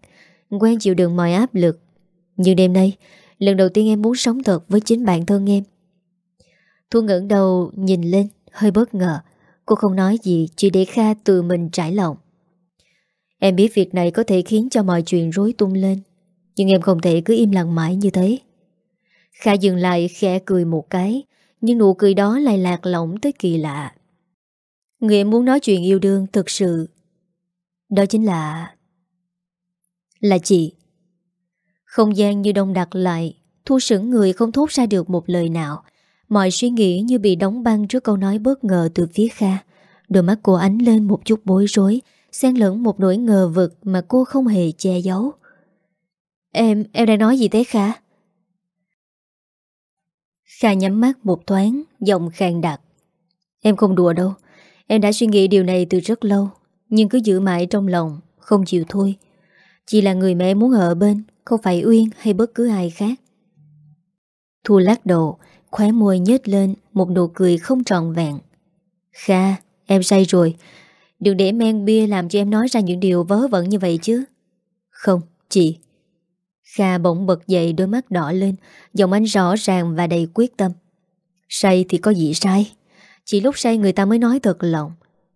Quen chịu đựng mọi áp lực. Nhưng đêm nay, Lần đầu tiên em muốn sống thật với chính bản thân em. Thu ngẩng đầu nhìn lên, Hơi bất ngờ. Cô không nói gì, Chỉ để Kha tự mình trải lòng. Em biết việc này có thể khiến cho mọi chuyện rối tung lên, Nhưng em không thể cứ im lặng mãi như thế. Kha dừng lại, khẽ cười một cái, Nhưng nụ cười đó lại lạc lỏng tới kỳ lạ. Người em muốn nói chuyện yêu đương thực sự, Đó chính là Là chị. Không gian như đông đặc lại, Thu sững người không thốt ra được một lời nào. Mọi suy nghĩ như bị đóng băng trước câu nói bất ngờ từ phía Kha Đôi mắt cô ánh lên một chút bối rối xen lẫn một nỗi ngờ vực mà cô không hề che giấu. Em, em đang nói gì thế Kha? Kha nhắm mắt một thoáng, giọng khàn đặc. Em không đùa đâu, em đã suy nghĩ điều này từ rất lâu, nhưng cứ giữ mãi trong lòng, không chịu thôi. Chỉ là người mẹ muốn ở bên, không phải Uyên hay bất cứ ai khác. Thu lắc đầu Khóe môi nhếch lên Một nụ cười không trọn vẹn. Kha em say rồi. Đừng để men bia làm cho em nói ra những điều vớ vẩn như vậy chứ. Không chị. Kha bỗng bật dậy đôi mắt đỏ lên Giọng anh rõ ràng và đầy quyết tâm. Say thì có gì sai? Chỉ lúc say người ta mới nói thật lòng.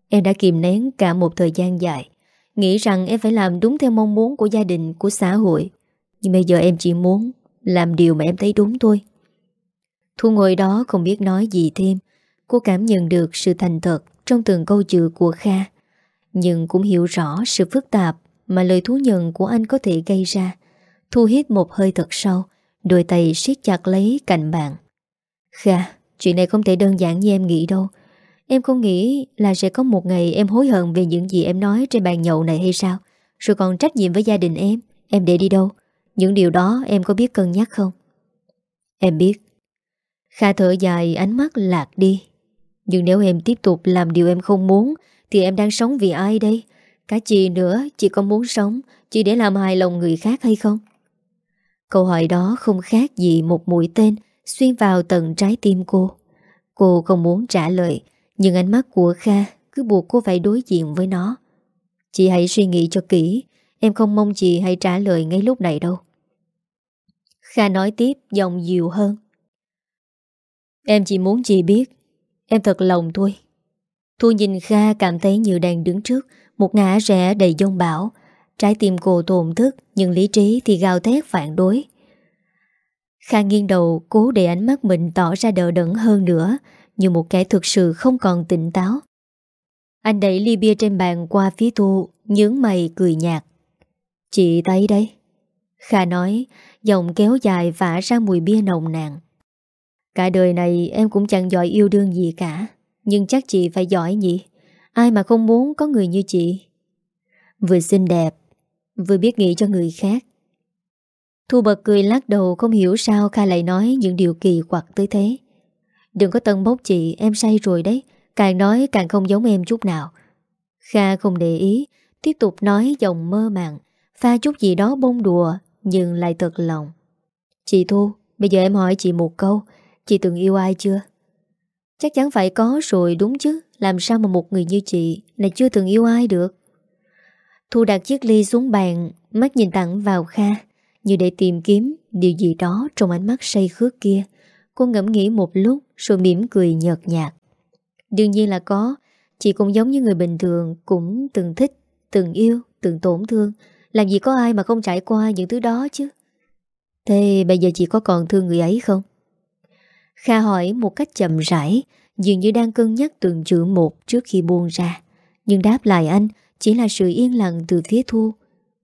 Em đã kìm nén cả một thời gian dài. Nghĩ rằng em phải làm đúng theo mong muốn của gia đình, của xã hội. Nhưng bây giờ em chỉ muốn Làm điều mà em thấy đúng thôi. Thu ngồi đó không biết nói gì thêm. Cô cảm nhận được sự thành thật Trong từng câu chữ của Kha, Nhưng cũng hiểu rõ sự phức tạp Mà lời thú nhận của anh có thể gây ra. Thu hít một hơi thật sâu, Đôi tay siết chặt lấy cạnh bạn. Kha, Chuyện này không thể đơn giản như em nghĩ đâu. Em không nghĩ là sẽ có một ngày em hối hận về những gì em nói trên bàn nhậu này hay sao? Rồi còn trách nhiệm với gia đình em Em để đi đâu? Những điều đó em có biết cân nhắc không? Em biết. Kha thở dài, ánh mắt lạc đi. Nhưng nếu em tiếp tục làm điều em không muốn, Thì em đang sống vì ai đây? Cả chị nữa, Chị có muốn sống Chỉ để làm hài lòng người khác hay không? Câu hỏi đó không khác gì một mũi tên Xuyên vào tận trái tim cô. Cô không muốn trả lời, Nhưng ánh mắt của Kha Cứ buộc cô phải đối diện với nó. Chị hãy suy nghĩ cho kỹ, Em không mong chị hãy trả lời ngay lúc này đâu. Kha nói tiếp, giọng dịu hơn. Em chỉ muốn chị biết. Em thật lòng thôi. Thu nhìn Kha cảm thấy như đang đứng trước, Một ngã rẽ đầy dông bão. Trái tim cô tồn thức Nhưng lý trí thì gào thét phản đối. Kha nghiêng đầu, cố để ánh mắt mình tỏ ra đỡ đẫn hơn nữa, Như một kẻ thực sự không còn tỉnh táo. Anh đẩy ly bia trên bàn qua phía Thu, Nhướng mày cười nhạt. Chị thấy đấy. Kha nói, Giọng kéo dài vả ra mùi bia nồng nàn. Cả đời này em cũng chẳng giỏi yêu đương gì cả, Nhưng chắc chị phải giỏi nhỉ? Ai mà không muốn có người như chị? Vừa xinh đẹp, Vừa biết nghĩ cho người khác. Thu bật cười lắc đầu Không hiểu sao Kha lại nói những điều kỳ quặc tới thế. Đừng có tân bốc chị, Em say rồi đấy, Càng nói càng không giống em chút nào. Kha không để ý, Tiếp tục nói giọng mơ màng, Pha chút gì đó bông đùa, Nhưng lại thật lòng. Chị Thu, Bây giờ em hỏi chị một câu Chị từng yêu ai chưa? Chắc chắn phải có rồi đúng chứ. Làm sao mà một người như chị Lại chưa từng yêu ai được? Thu đặt chiếc ly xuống bàn Mắt nhìn thẳng vào Kha Như để tìm kiếm điều gì đó Trong ánh mắt say khước kia. Cô ngẫm nghĩ một lúc Rồi mỉm cười nhợt nhạt. Đương nhiên là có. Chị cũng giống như người bình thường Cũng từng thích, từng yêu, từng tổn thương. Làm gì có ai mà không trải qua những thứ đó chứ? Thế bây giờ chị có còn thương người ấy không? Kha hỏi một cách chậm rãi, Dường như đang cân nhắc từng chữ một Trước khi buông ra. Nhưng đáp lại anh chỉ là sự yên lặng từ phía Thu.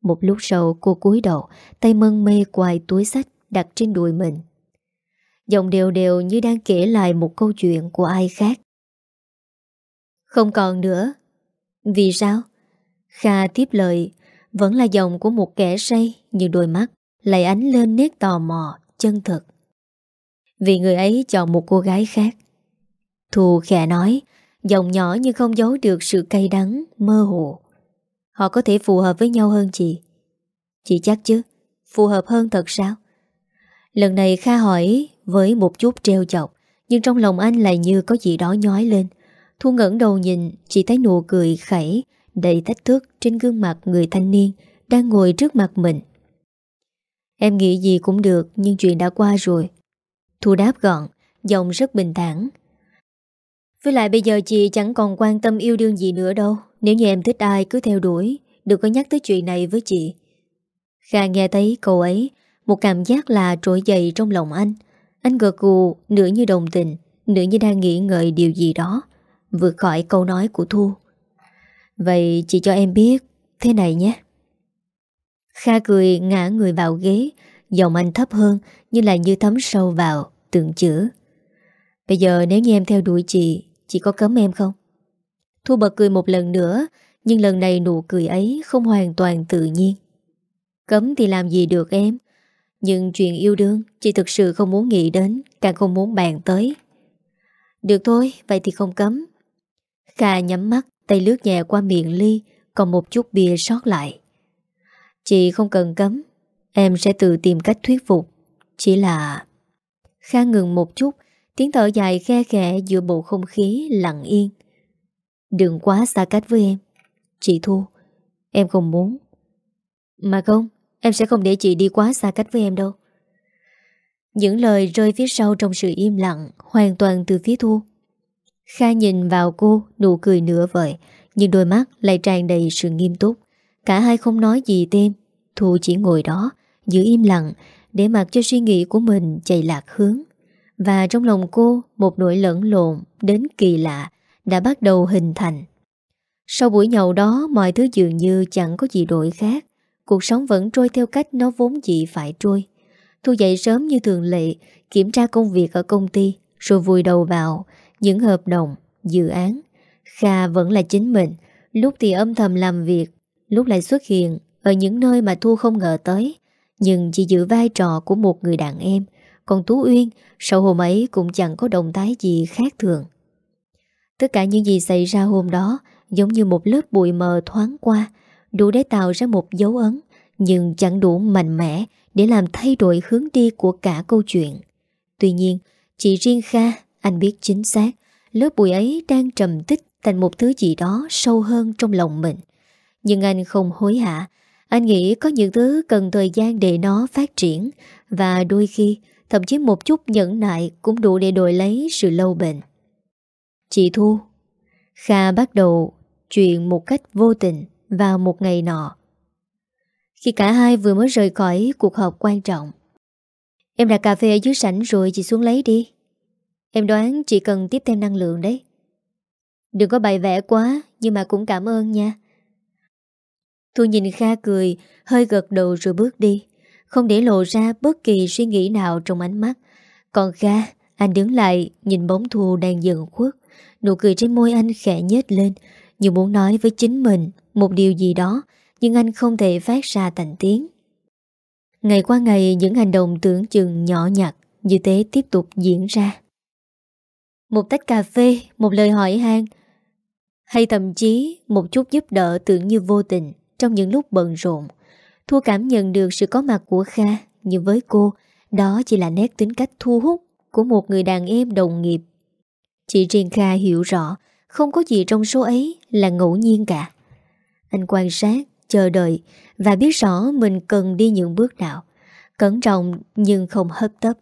Một lúc sau, cô cúi đầu, Tay mân mê quài túi sách Đặt trên đùi mình. Giọng đều đều như đang kể lại Một câu chuyện của ai khác. Không còn nữa. Vì sao? Kha tiếp lời, Vẫn là giọng của một kẻ say, Nhưng đôi mắt lại ánh lên nét tò mò, Chân thực vì người ấy chọn một cô gái khác. Thu khẽ nói, Giọng nhỏ nhưng không giấu được sự cay đắng, Mơ hồ. Họ có thể phù hợp với nhau hơn chị. Chị chắc chứ? Phù hợp hơn thật sao? Lần này Kha hỏi với một chút treo chọc, Nhưng trong lòng anh lại như có gì đó nhói lên. Thu ngẩn đầu nhìn Chỉ thấy nụ cười khẩy, Đầy thách thức trên gương mặt người thanh niên Đang ngồi trước mặt mình. Em nghĩ gì cũng được, Nhưng chuyện đã qua rồi. Thu đáp gọn, Giọng rất bình thản. Với lại bây giờ chị chẳng còn quan tâm yêu đương gì nữa đâu. Nếu như em thích ai, cứ theo đuổi. Đừng có nhắc tới chuyện này với chị. Kha nghe thấy câu ấy, Một cảm giác là trỗi dậy trong lòng anh. Anh gật gù, Nửa như đồng tình, Nửa như đang nghĩ ngợi điều gì đó. Vượt khỏi câu nói của Thu. Vậy chị cho em biết, Thế này nhé. Kha cười ngã người vào ghế, Giọng anh thấp hơn nhưng lại như thấm sâu vào tượng chữ. Bây giờ nếu như em theo đuổi chị Chị có cấm em không? Thu bật cười một lần nữa Nhưng lần này nụ cười ấy không hoàn toàn tự nhiên. Cấm thì làm gì được em? Nhưng chuyện yêu đương Chị thực sự không muốn nghĩ đến Càng không muốn bàn tới. Được thôi, vậy thì không cấm. Kha nhắm mắt Tay lướt nhẹ qua miệng ly Còn một chút bia sót lại. Chị không cần cấm Em sẽ tự tìm cách thuyết phục. Chỉ là Kha ngừng một chút, Tiếng thở dài khe khẽ giữa bầu không khí lặng yên. Đừng quá xa cách với em, Chị Thu, Em không muốn. Mà không, Em sẽ không để chị đi quá xa cách với em đâu. Những lời rơi phía sau trong sự im lặng Hoàn toàn từ phía Thu. Kha nhìn vào cô, Nụ cười nửa vời, Nhưng đôi mắt lại tràn đầy sự nghiêm túc. Cả hai không nói gì thêm, Thu chỉ ngồi đó, Giữ im lặng để mặc cho suy nghĩ của mình chạy lạc hướng. Và trong lòng cô Một nỗi lẫn lộn đến kỳ lạ Đã bắt đầu hình thành. Sau buổi nhậu đó Mọi thứ dường như chẳng có gì đổi khác. Cuộc sống vẫn trôi theo cách nó vốn dĩ phải trôi. Thu dậy sớm như thường lệ Kiểm tra công việc ở công ty Rồi vùi đầu vào Những hợp đồng, dự án. Kha vẫn là chính mình. Lúc thì âm thầm làm việc Lúc lại xuất hiện Ở những nơi mà Thu không ngờ tới. Nhưng chỉ giữ vai trò của một người đàn em. Còn Tú Uyên, Sau hôm ấy cũng chẳng có động thái gì khác thường. Tất cả những gì xảy ra hôm đó Giống như một lớp bụi mờ thoáng qua, Đủ để tạo ra một dấu ấn, Nhưng chẳng đủ mạnh mẽ Để làm thay đổi hướng đi của cả câu chuyện. Tuy nhiên Chỉ riêng Kha, Anh biết chính xác, Lớp bụi ấy đang trầm tích Thành một thứ gì đó sâu hơn trong lòng mình. Nhưng anh không hối hả anh nghĩ có những thứ cần thời gian để nó phát triển Và đôi khi Thậm chí một chút nhẫn nại Cũng đủ để đổi lấy sự lâu bền Chị Thu Kha bắt đầu chuyện một cách vô tình vào một ngày nọ. Khi cả hai vừa mới rời khỏi cuộc họp quan trọng. Em đặt cà phê ở dưới sảnh rồi chị xuống lấy đi. Em đoán chị cần tiếp thêm năng lượng đấy. Đừng có bày vẽ quá, nhưng mà cũng cảm ơn nha. Thu nhìn Kha cười, hơi gật đầu rồi bước đi. Không để lộ ra bất kỳ suy nghĩ nào trong ánh mắt. Còn Kha, anh đứng lại, nhìn bóng Thu đang dần khuất. Nụ cười trên môi anh khẽ nhếch lên, như muốn nói với chính mình một điều gì đó, nhưng anh không thể phát ra thành tiếng. Ngày qua ngày những hành động tưởng chừng nhỏ nhặt như thế tiếp tục diễn ra. Một tách cà phê, một lời hỏi han hay thậm chí một chút giúp đỡ tưởng như vô tình trong những lúc bận rộn. Thu cảm nhận được sự có mặt của Kha, nhưng với cô, đó chỉ là nét tính cách thu hút của một người đàn em đồng nghiệp. Chị riêng Kha hiểu rõ, không có gì trong số ấy là ngẫu nhiên cả. Anh quan sát, chờ đợi và biết rõ mình cần đi những bước nào. Cẩn trọng nhưng không hấp tấp.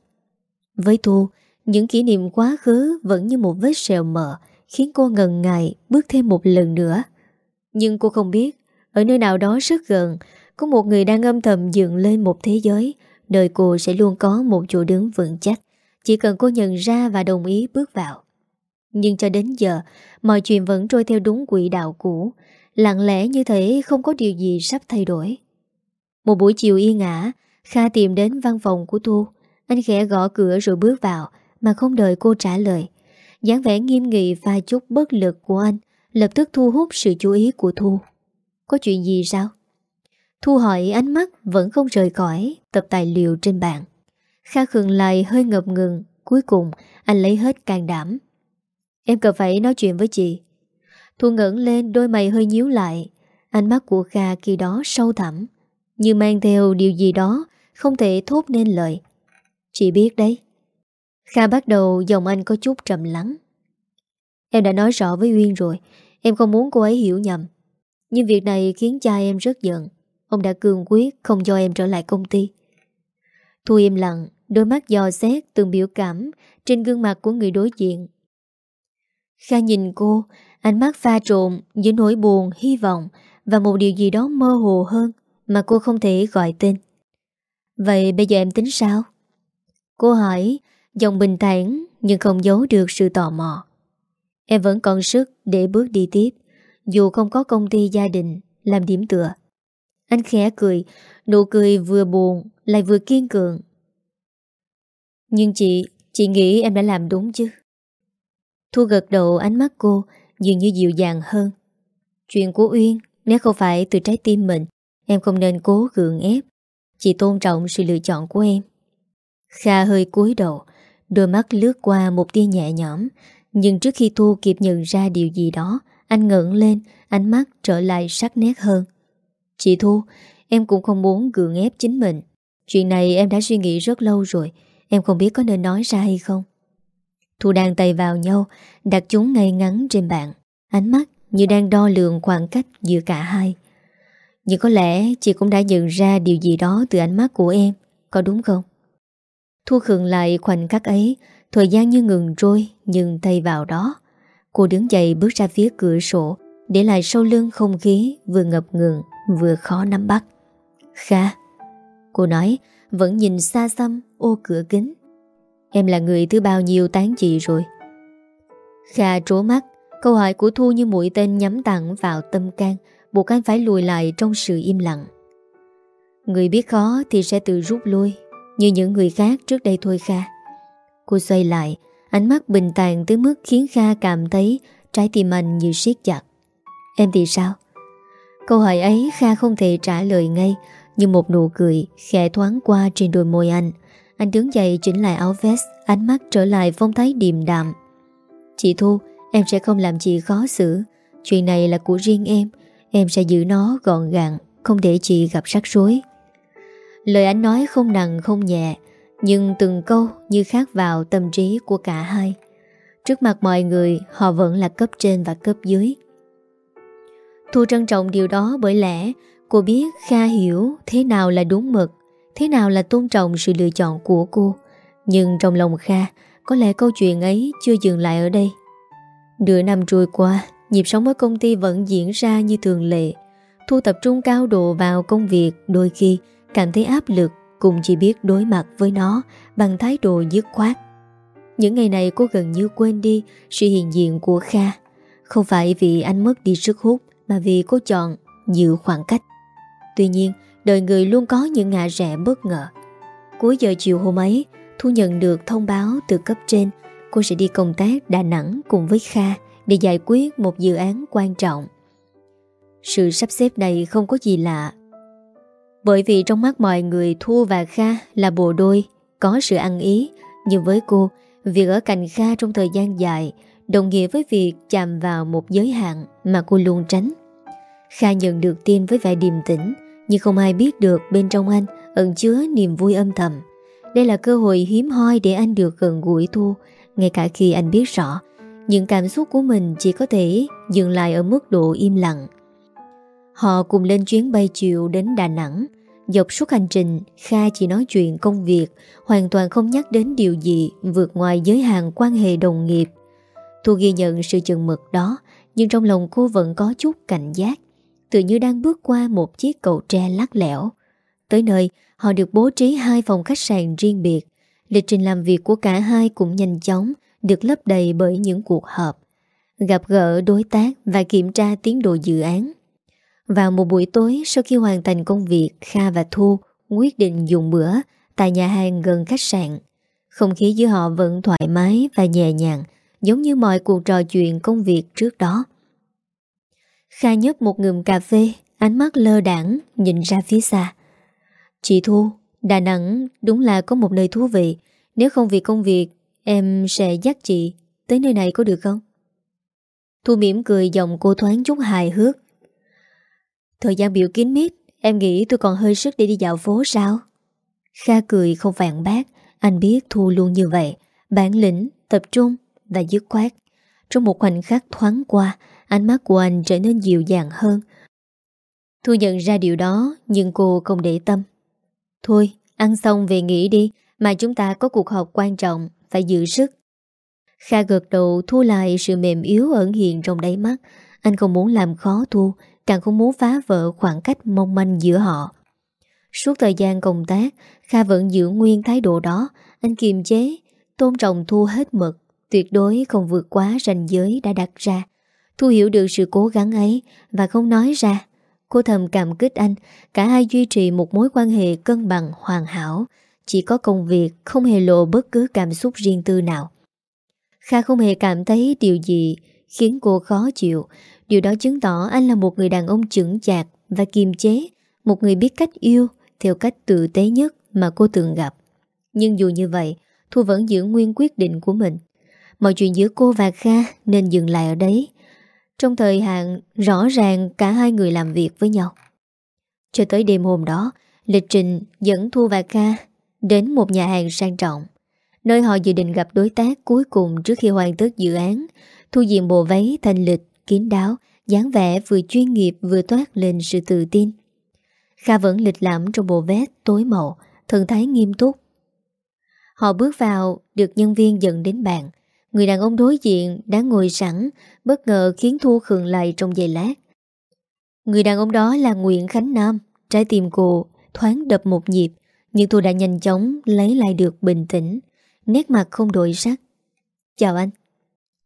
Với Thu, những kỷ niệm quá khứ vẫn như một vết sẹo mờ khiến cô ngần ngại bước thêm một lần nữa. Nhưng cô không biết, ở nơi nào đó rất gần, có một người đang âm thầm dựng lên một thế giới, nơi cô sẽ luôn có một chỗ đứng vững chắc. Chỉ cần cô nhận ra và đồng ý bước vào. Nhưng cho đến giờ, mọi chuyện vẫn trôi theo đúng quỹ đạo cũ, lặng lẽ như thế không có điều gì sắp thay đổi. Một buổi chiều yên ả, Kha tìm đến văn phòng của Thu. Anh khẽ gõ cửa rồi bước vào, mà không đợi cô trả lời. dáng vẻ nghiêm nghị và chút bất lực của anh lập tức thu hút sự chú ý của Thu. Có chuyện gì sao? Thu hỏi ánh mắt vẫn không rời khỏi tập tài liệu trên bàn. Kha khương lại hơi ngập ngừng, cuối cùng anh lấy hết can đảm. Em cần phải nói chuyện với chị. Thu ngẩn lên đôi mày hơi nhíu lại Ánh mắt của Kha khi đó sâu thẳm Như mang theo điều gì đó Không thể thốt nên lời Chị biết đấy Kha bắt đầu dòng anh có chút trầm lắng Em đã nói rõ với Uyên rồi Em không muốn cô ấy hiểu nhầm nhưng việc này khiến cha em rất giận Ông đã cương quyết không cho em trở lại công ty Thu im lặng Đôi mắt dò xét từng biểu cảm Trên gương mặt của người đối diện Kha nhìn cô Ánh mắt pha trộn giữa nỗi buồn, hy vọng và một điều gì đó mơ hồ hơn mà cô không thể gọi tên. Vậy bây giờ em tính sao? Cô hỏi, giọng bình thản nhưng không giấu được sự tò mò. Em vẫn còn sức để bước đi tiếp, dù không có công ty gia đình làm điểm tựa. Anh khẽ cười, nụ cười vừa buồn lại vừa kiên cường. Nhưng chị, chị nghĩ em đã làm đúng chứ? Thu gật đầu ánh mắt cô dường như dịu dàng hơn. Chuyện của Uyên, nếu không phải từ trái tim mình, em không nên cố gượng ép. Chị tôn trọng sự lựa chọn của em. Kha hơi cúi đầu, đôi mắt lướt qua một tia nhẹ nhõm, nhưng trước khi Thu kịp nhận ra điều gì đó, anh ngẩng lên, ánh mắt trở lại sắc nét hơn. Chị Thu, em cũng không muốn gượng ép chính mình. Chuyện này em đã suy nghĩ rất lâu rồi. Em không biết có nên nói ra hay không Thu đang tay vào nhau Đặt chúng ngay ngắn trên bàn Ánh mắt như đang đo lường khoảng cách giữa cả hai Nhưng có lẽ chị cũng đã nhận ra điều gì đó từ ánh mắt của em Có đúng không? Thu khựng lại khoảnh khắc ấy Thời gian như ngừng trôi Nhưng tay vào đó Cô đứng dậy bước ra phía cửa sổ, Để lại sau lưng không khí Vừa ngập ngừng, vừa khó nắm bắt. Kha, Cô nói, vẫn nhìn xa xăm ô cửa kính. Em là người thứ bao nhiêu tán chị rồi? Kha trố mắt, Câu hỏi của Thu như mũi tên nhắm tặng vào tâm can, Buộc anh phải lùi lại trong sự im lặng. Người biết khó thì sẽ tự rút lui, Như những người khác trước đây thôi Kha. Cô xoay lại Ánh mắt bình tàn tới mức khiến Kha cảm thấy Trái tim anh như siết chặt. Em thì sao? Câu hỏi ấy Kha không thể trả lời ngay, Nhưng một nụ cười khẽ thoáng qua trên đôi môi anh. Anh đứng dậy chỉnh lại áo vest, Ánh mắt trở lại phong thái điềm đạm. Chị Thu, Em sẽ không làm chị khó xử. Chuyện này là của riêng em. Em sẽ giữ nó gọn gàng, Không để chị gặp rắc rối. Lời anh nói không nặng, không nhẹ nhưng từng câu như khác vào tâm trí của cả hai Trước mặt mọi người Họ vẫn là cấp trên và cấp dưới Thu trân trọng điều đó bởi lẽ cô biết Kha hiểu thế nào là đúng mực, thế nào là tôn trọng sự lựa chọn của cô. Nhưng trong lòng Kha, có lẽ câu chuyện ấy chưa dừng lại ở đây. Nửa năm trôi qua, nhịp sống ở công ty vẫn diễn ra như thường lệ. Thu tập trung cao độ vào công việc đôi khi cảm thấy áp lực cũng chỉ biết đối mặt với nó bằng thái độ dứt khoát. Những ngày này cô gần như quên đi sự hiện diện của Kha. Không phải vì anh mất đi sức hút mà vì cô chọn giữ khoảng cách. Tuy nhiên, đời người luôn có những ngã rẽ bất ngờ. Cuối giờ chiều hôm ấy, Thu nhận được thông báo từ cấp trên cô sẽ đi công tác Đà Nẵng cùng với Kha để giải quyết một dự án quan trọng. Sự sắp xếp này không có gì lạ. Bởi vì trong mắt mọi người Thu và Kha là bộ đôi, có sự ăn ý, nhưng với cô, việc ở cạnh Kha trong thời gian dài đồng nghĩa với việc chạm vào một giới hạn mà cô luôn tránh. Kha nhận được tin với vẻ điềm tĩnh, nhưng không ai biết được bên trong anh ẩn chứa niềm vui âm thầm. Đây là cơ hội hiếm hoi để anh được gần gũi Thu, ngay cả khi anh biết rõ những cảm xúc của mình chỉ có thể dừng lại ở mức độ im lặng. Họ cùng lên chuyến bay chiều đến Đà Nẵng. Dọc suốt hành trình, Kha chỉ nói chuyện công việc, hoàn toàn không nhắc đến điều gì vượt ngoài giới hạn quan hệ đồng nghiệp. Thu ghi nhận sự chừng mực đó Nhưng trong lòng cô vẫn có chút cảnh giác. Tự như đang bước qua một chiếc cầu tre lắc lẻo Tới nơi Họ được bố trí hai phòng khách sạn riêng biệt. Lịch trình làm việc của cả hai cũng nhanh chóng Được lấp đầy bởi những cuộc họp. Gặp gỡ đối tác Và kiểm tra tiến độ dự án. Vào một buổi tối, Sau khi hoàn thành công việc, Kha và Thu quyết định dùng bữa Tại nhà hàng gần khách sạn. Không khí giữa họ vẫn thoải mái và nhẹ nhàng, Giống như mọi cuộc trò chuyện công việc trước đó. Kha nhấp một ngụm cà phê, Ánh mắt lơ đảng Nhìn ra phía xa. Chị Thu, Đà Nẵng đúng là có một nơi thú vị. Nếu không vì công việc, Em sẽ dắt chị tới nơi này có được không? Thu mỉm cười giọng cô thoáng chút hài hước Thời gian biểu kín mít Em nghĩ tôi còn hơi sức để đi dạo phố sao? Kha cười không phản bác Anh biết Thu luôn như vậy Bản lĩnh, tập trung và dứt khoát. Trong một khoảnh khắc thoáng qua, ánh mắt của anh trở nên dịu dàng hơn. Thu nhận ra điều đó, nhưng cô không để tâm. Thôi, ăn xong về nghỉ đi, mà chúng ta có cuộc họp quan trọng, phải giữ sức. Kha gật đầu thu lại sự mềm yếu ẩn hiện trong đáy mắt. Anh không muốn làm khó Thu, càng không muốn phá vỡ khoảng cách mong manh giữa họ. Suốt thời gian công tác, Kha vẫn giữ nguyên thái độ đó. Anh kiềm chế, tôn trọng Thu hết mực. Tuyệt đối không vượt quá ranh giới đã đặt ra Thu hiểu được sự cố gắng ấy Và không nói ra Cô thầm cảm kích anh Cả hai duy trì một mối quan hệ cân bằng hoàn hảo Chỉ có công việc Không hề lộ bất cứ cảm xúc riêng tư nào Kha không hề cảm thấy điều gì Khiến cô khó chịu Điều đó chứng tỏ anh là một người đàn ông chững chạc Và kiềm chế Một người biết cách yêu Theo cách tự tế nhất mà cô từng gặp. Nhưng dù như vậy Thu vẫn giữ nguyên quyết định của mình. Mọi chuyện giữa cô và Kha nên dừng lại ở đấy. Trong thời hạn rõ ràng cả hai người làm việc với nhau. Cho tới đêm hôm đó Lịch trình dẫn Thu và Kha đến một nhà hàng sang trọng. Nơi họ dự định gặp đối tác cuối cùng trước khi hoàn tất dự án Thu diện bộ váy thanh lịch, kín đáo, dáng vẻ vừa chuyên nghiệp vừa toát lên sự tự tin. Kha vẫn lịch lãm trong bộ vest tối màu, Thần thái nghiêm túc. Họ bước vào, Được nhân viên dẫn đến bàn. Người đàn ông đối diện đã ngồi sẵn, Bất ngờ khiến Thu khường lại trong giây lát. Người đàn ông đó là Nguyễn Khánh Nam, Trái tim cô thoáng đập một nhịp, Nhưng Thu đã nhanh chóng lấy lại được bình tĩnh, Nét mặt không đổi sắc. Chào anh.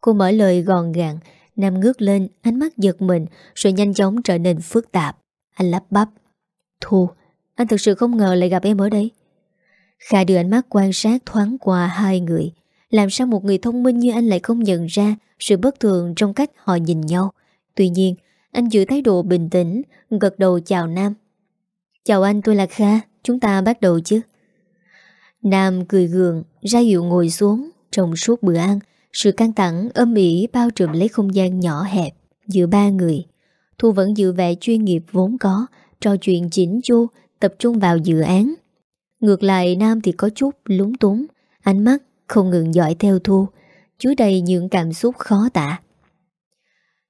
Cô mở lời gòn gàng Nam ngước lên ánh mắt giật mình Rồi nhanh chóng trở nên phức tạp. Anh lắp bắp. Thu, anh thực sự không ngờ lại gặp em ở đây. Khả đưa ánh mắt quan sát thoáng qua hai người. Làm sao một người thông minh như anh lại không nhận ra Sự bất thường trong cách họ nhìn nhau? Tuy nhiên Anh giữ thái độ bình tĩnh Gật đầu chào Nam. Chào anh tôi là Kha Chúng ta bắt đầu chứ. Nam cười gượng Ra hiệu ngồi xuống Trong suốt bữa ăn. Sự căng thẳng, âm ỉ bao trùm lấy không gian nhỏ hẹp Giữa ba người. Thu vẫn giữ vẻ chuyên nghiệp vốn có, Trò chuyện chỉnh chu, Tập trung vào dự án. Ngược lại, Nam thì có chút lúng túng, Ánh mắt không ngừng dõi theo Thu, Chứa đầy những cảm xúc khó tả.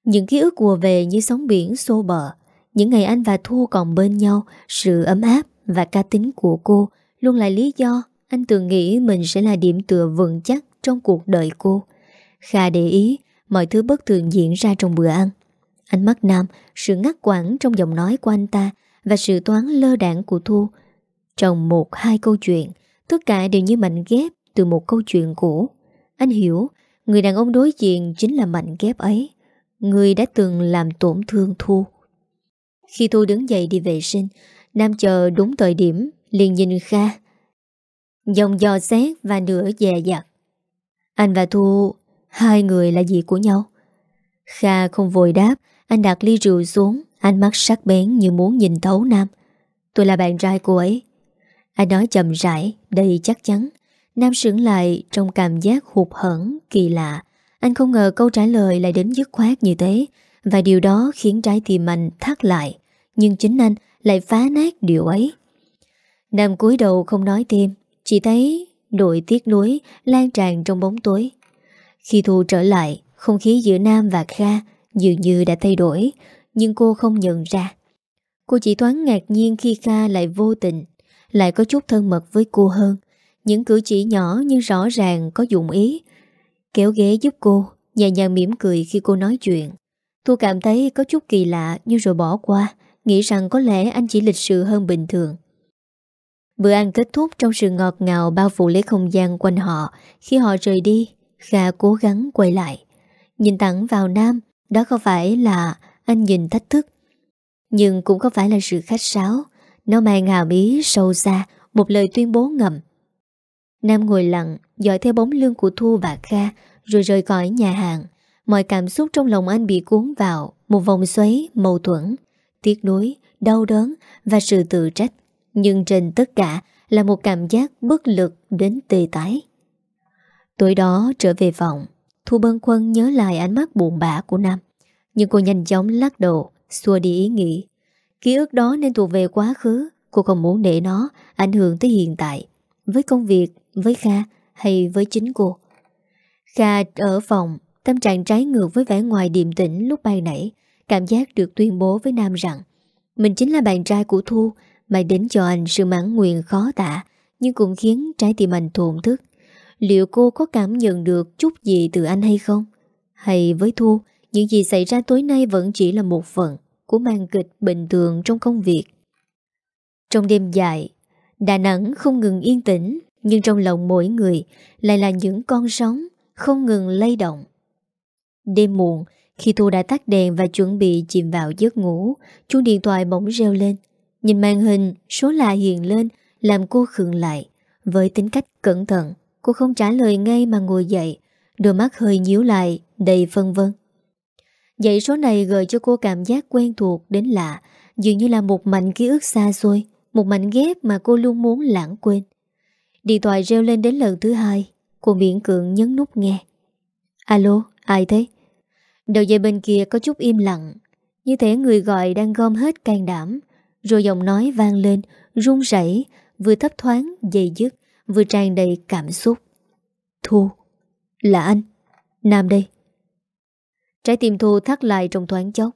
Những ký ức ùa về như sóng biển xô bờ, Những ngày anh và Thu còn bên nhau, Sự ấm áp và ca tính của cô Luôn là lý do anh từng nghĩ mình sẽ là điểm tựa vững chắc trong cuộc đời cô. Kha để ý mọi thứ bất thường diễn ra trong bữa ăn. Ánh mắt Nam, sự ngắt quãng trong giọng nói của anh ta và sự toán lơ đảng của Thu. Trong một hai câu chuyện, tất cả đều như mảnh ghép từ một câu chuyện cũ. Anh hiểu, người đàn ông đối diện chính là mảnh ghép ấy. Người đã từng làm tổn thương Thu. Khi Thu đứng dậy đi vệ sinh, Nam chờ đúng thời điểm, liền nhìn Kha Dòng dò xét và nửa dè dặt Anh và Thu Hai người là gì của nhau. Kha không vội đáp Anh đặt ly rượu xuống Ánh mắt sắc bén như muốn nhìn thấu Nam. Tôi là bạn trai cô ấy. Anh nói chậm rãi, đầy chắc chắn. Nam sững lại trong cảm giác hụt hẫng kỳ lạ. Anh không ngờ câu trả lời lại đến dứt khoát như thế Và điều đó khiến trái tim anh thắt lại. Nhưng chính anh lại phá nát điều ấy. Nam cúi đầu không nói thêm chỉ thấy nỗi tiếc nuối lan tràn trong bóng tối. Khi Thu trở lại, không khí giữa Nam và Kha dường như đã thay đổi, nhưng cô không nhận ra. Cô chỉ thoáng ngạc nhiên khi Kha lại vô tình, lại có chút thân mật với cô hơn. Những cử chỉ nhỏ nhưng rõ ràng có dụng ý. Kéo ghế giúp cô, nhẹ nhàng mỉm cười khi cô nói chuyện. Thu cảm thấy có chút kỳ lạ nhưng rồi bỏ qua, nghĩ rằng có lẽ anh chỉ lịch sự hơn bình thường. Bữa ăn kết thúc trong sự ngọt ngào bao phủ lấy không gian quanh họ. Khi họ rời đi, Kha cố gắng quay lại. Nhìn thẳng vào Nam, đó không phải là anh nhìn thách thức. Nhưng cũng không phải là sự khách sáo. Nó mang hàm ý sâu xa, một lời tuyên bố ngầm. Nam ngồi lặng, dõi theo bóng lưng của Thu và Kha, rồi rời khỏi nhà hàng. Mọi cảm xúc trong lòng anh bị cuốn vào một vòng xoáy mâu thuẫn, tiếc nuối, đau đớn và sự tự trách. Nhưng trên tất cả là một cảm giác bất lực đến tê tái. Tối đó trở về phòng, Thu Bân Quân nhớ lại ánh mắt buồn bã của Nam. Nhưng cô nhanh chóng lắc đầu, xua đi ý nghĩ. Ký ức đó nên thuộc về quá khứ, cô không muốn để nó ảnh hưởng tới hiện tại. Với công việc, với Kha hay với chính cô. Kha ở phòng, tâm trạng trái ngược với vẻ ngoài điềm tĩnh lúc ban nãy. Cảm giác được tuyên bố với Nam rằng mình chính là bạn trai của Thu mày đến cho anh sự mãn nguyện khó tả Nhưng cũng khiến trái tim anh thổn thức Liệu cô có cảm nhận được chút gì từ anh hay không? Hay với Thu Những gì xảy ra tối nay vẫn chỉ là một phần Của màn kịch bình thường trong công việc Trong đêm dài Đà Nẵng không ngừng yên tĩnh Nhưng trong lòng mỗi người Lại là những con sóng Không ngừng lay động Đêm muộn Khi Thu đã tắt đèn và chuẩn bị chìm vào giấc ngủ Chuông điện thoại bỗng reo lên Nhìn màn hình, số lạ hiện lên làm cô khựng lại. Với tính cách cẩn thận, cô không trả lời ngay mà ngồi dậy, đôi mắt hơi nhíu lại, đầy phân vân. Dãy số này gợi cho cô cảm giác quen thuộc đến lạ, dường như là một mảnh ký ức xa xôi, một mảnh ghép mà cô luôn muốn lãng quên. Điện thoại reo lên đến lần thứ hai, cô miễn cưỡng nhấn nút nghe. Alo, ai thế? Đầu dây bên kia có chút im lặng, như thể người gọi đang gom hết can đảm, rồi giọng nói vang lên Run rẩy Vừa thấp thoáng dày dứt Vừa tràn đầy cảm xúc. Thu, Là anh. Nam đây. Trái tim Thu thắt lại trong thoáng chốc.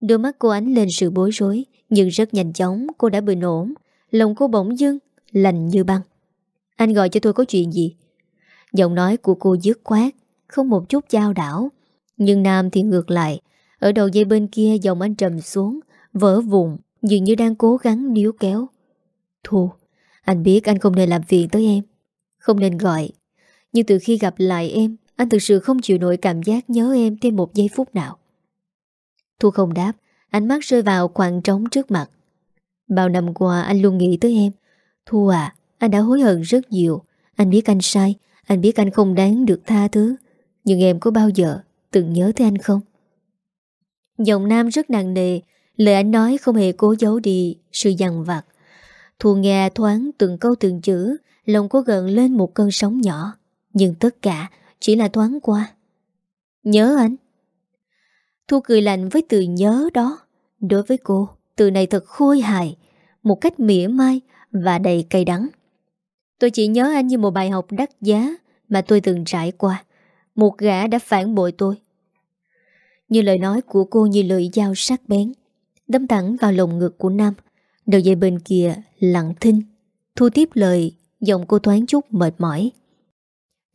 Đôi mắt cô ánh lên sự bối rối, Nhưng rất nhanh chóng cô đã bình ổn. Lòng cô bỗng dưng Lành như băng. Anh gọi cho tôi có chuyện gì? Giọng nói của cô dứt khoát, Không một chút dao đảo. Nhưng Nam thì ngược lại. Ở đầu dây bên kia, giọng anh trầm xuống, Vỡ vùng Dường như đang cố gắng níu kéo. Thu anh biết anh không nên làm phiền tới em. Không nên gọi. Nhưng từ khi gặp lại em, Anh thực sự không chịu nổi cảm giác nhớ em thêm một giây phút nào. Thu không đáp, Ánh mắt rơi vào khoảng trống trước mặt. Bao năm qua anh luôn nghĩ tới em. Thu à Anh đã hối hận rất nhiều. Anh biết anh sai, Anh biết anh không đáng được tha thứ. Nhưng em có bao giờ Từng nhớ tới anh không? Giọng nam rất nặng nề, Lời anh nói không hề cố giấu đi Sự dằn vặt. Thu nghe thoáng từng câu từng chữ, Lòng cô gần lên một cơn sóng nhỏ. Nhưng tất cả chỉ là thoáng qua. Nhớ anh. Thu cười lạnh với từ nhớ đó. Đối với cô, Từ này thật khôi hài, Một cách mỉa mai và đầy cay đắng. Tôi chỉ nhớ anh như một bài học đắt giá Mà tôi từng trải qua. Một gã đã phản bội tôi. Như lời nói của cô như lưỡi dao sắc bén, Đâm thẳng vào lồng ngực của Nam. Đầu dây bên kia lặng thinh, Thu tiếp lời, Giọng cô thoáng chút mệt mỏi.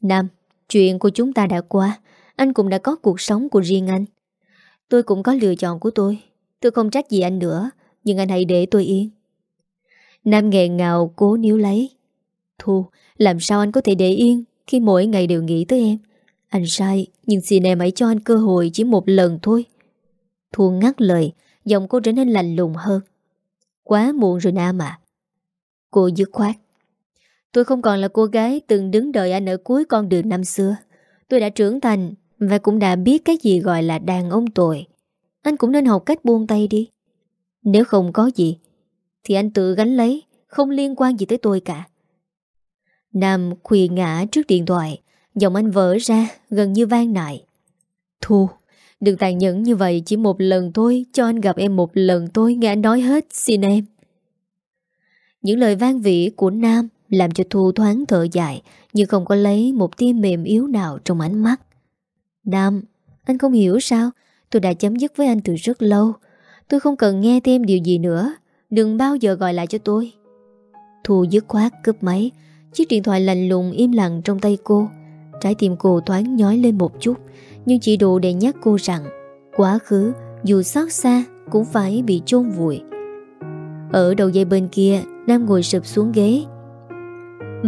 Nam, Chuyện của chúng ta đã qua, Anh cũng đã có cuộc sống của riêng anh. Tôi cũng có lựa chọn của tôi Tôi không trách gì anh nữa, Nhưng anh hãy để tôi yên. Nam nghẹn ngào cố níu lấy. Thu, Làm sao anh có thể để yên Khi mỗi ngày đều nghĩ tới em? Anh sai, Nhưng xin em hãy cho anh cơ hội chỉ một lần thôi. Thu ngắt lời, Giọng cô trở nên lạnh lùng hơn. Quá muộn rồi Nam à. Cô dứt khoát. Tôi không còn là cô gái từng đứng đợi anh ở cuối con đường năm xưa. Tôi đã trưởng thành Và cũng đã biết cái gì gọi là đàn ông tội Anh cũng nên học cách buông tay đi. Nếu không có gì, Thì anh tự gánh lấy, Không liên quan gì tới tôi cả. Nam khuya ngã trước điện thoại, Giọng anh vỡ ra, gần như vang nại. Thu. Đừng tàn nhẫn như vậy, chỉ một lần thôi. Cho anh gặp em một lần thôi, Nghe anh nói hết. Xin em. Những lời vang vĩ của Nam Làm cho Thu thoáng thở dài, Nhưng không có lấy một tia mềm yếu nào Trong ánh mắt. Nam, Anh không hiểu sao? Tôi đã chấm dứt với anh từ rất lâu. Tôi không cần nghe thêm điều gì nữa. Đừng bao giờ gọi lại cho tôi. Thu dứt khoát cướp máy. Chiếc điện thoại lạnh lùng im lặng trong tay cô. Trái tim cô thoáng nhói lên một chút nhưng chỉ đủ để nhắc cô rằng, Quá khứ, dù xót xa, Cũng phải bị chôn vùi. Ở đầu dây bên kia, Nam ngồi sụp xuống ghế.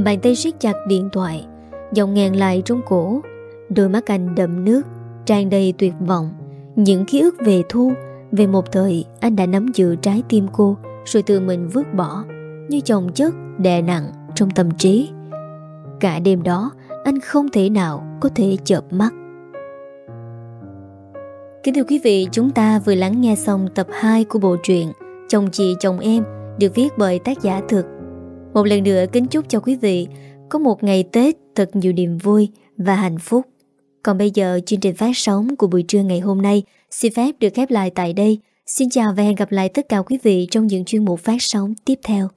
Bàn tay siết chặt điện thoại, Giọng ngàn lại trong cổ. Đôi mắt anh đậm nước, tràn đầy tuyệt vọng. Những ký ức về Thu, Về một thời anh đã nắm giữ trái tim cô, Rồi tự mình vứt bỏ, Như chồng chất đè nặng trong tâm trí. Cả đêm đó, Anh không thể nào có thể chợp mắt. Kính thưa quý vị, chúng ta vừa lắng nghe xong tập 2 của bộ truyện Chồng chị chồng em được viết bởi tác giả thực. Một lần nữa kính chúc cho quý vị có một ngày Tết thật nhiều niềm vui và hạnh phúc. Còn bây giờ chương trình phát sóng của buổi trưa ngày hôm nay xin phép được khép lại tại đây. Xin chào và hẹn gặp lại tất cả quý vị trong những chuyên mục phát sóng tiếp theo.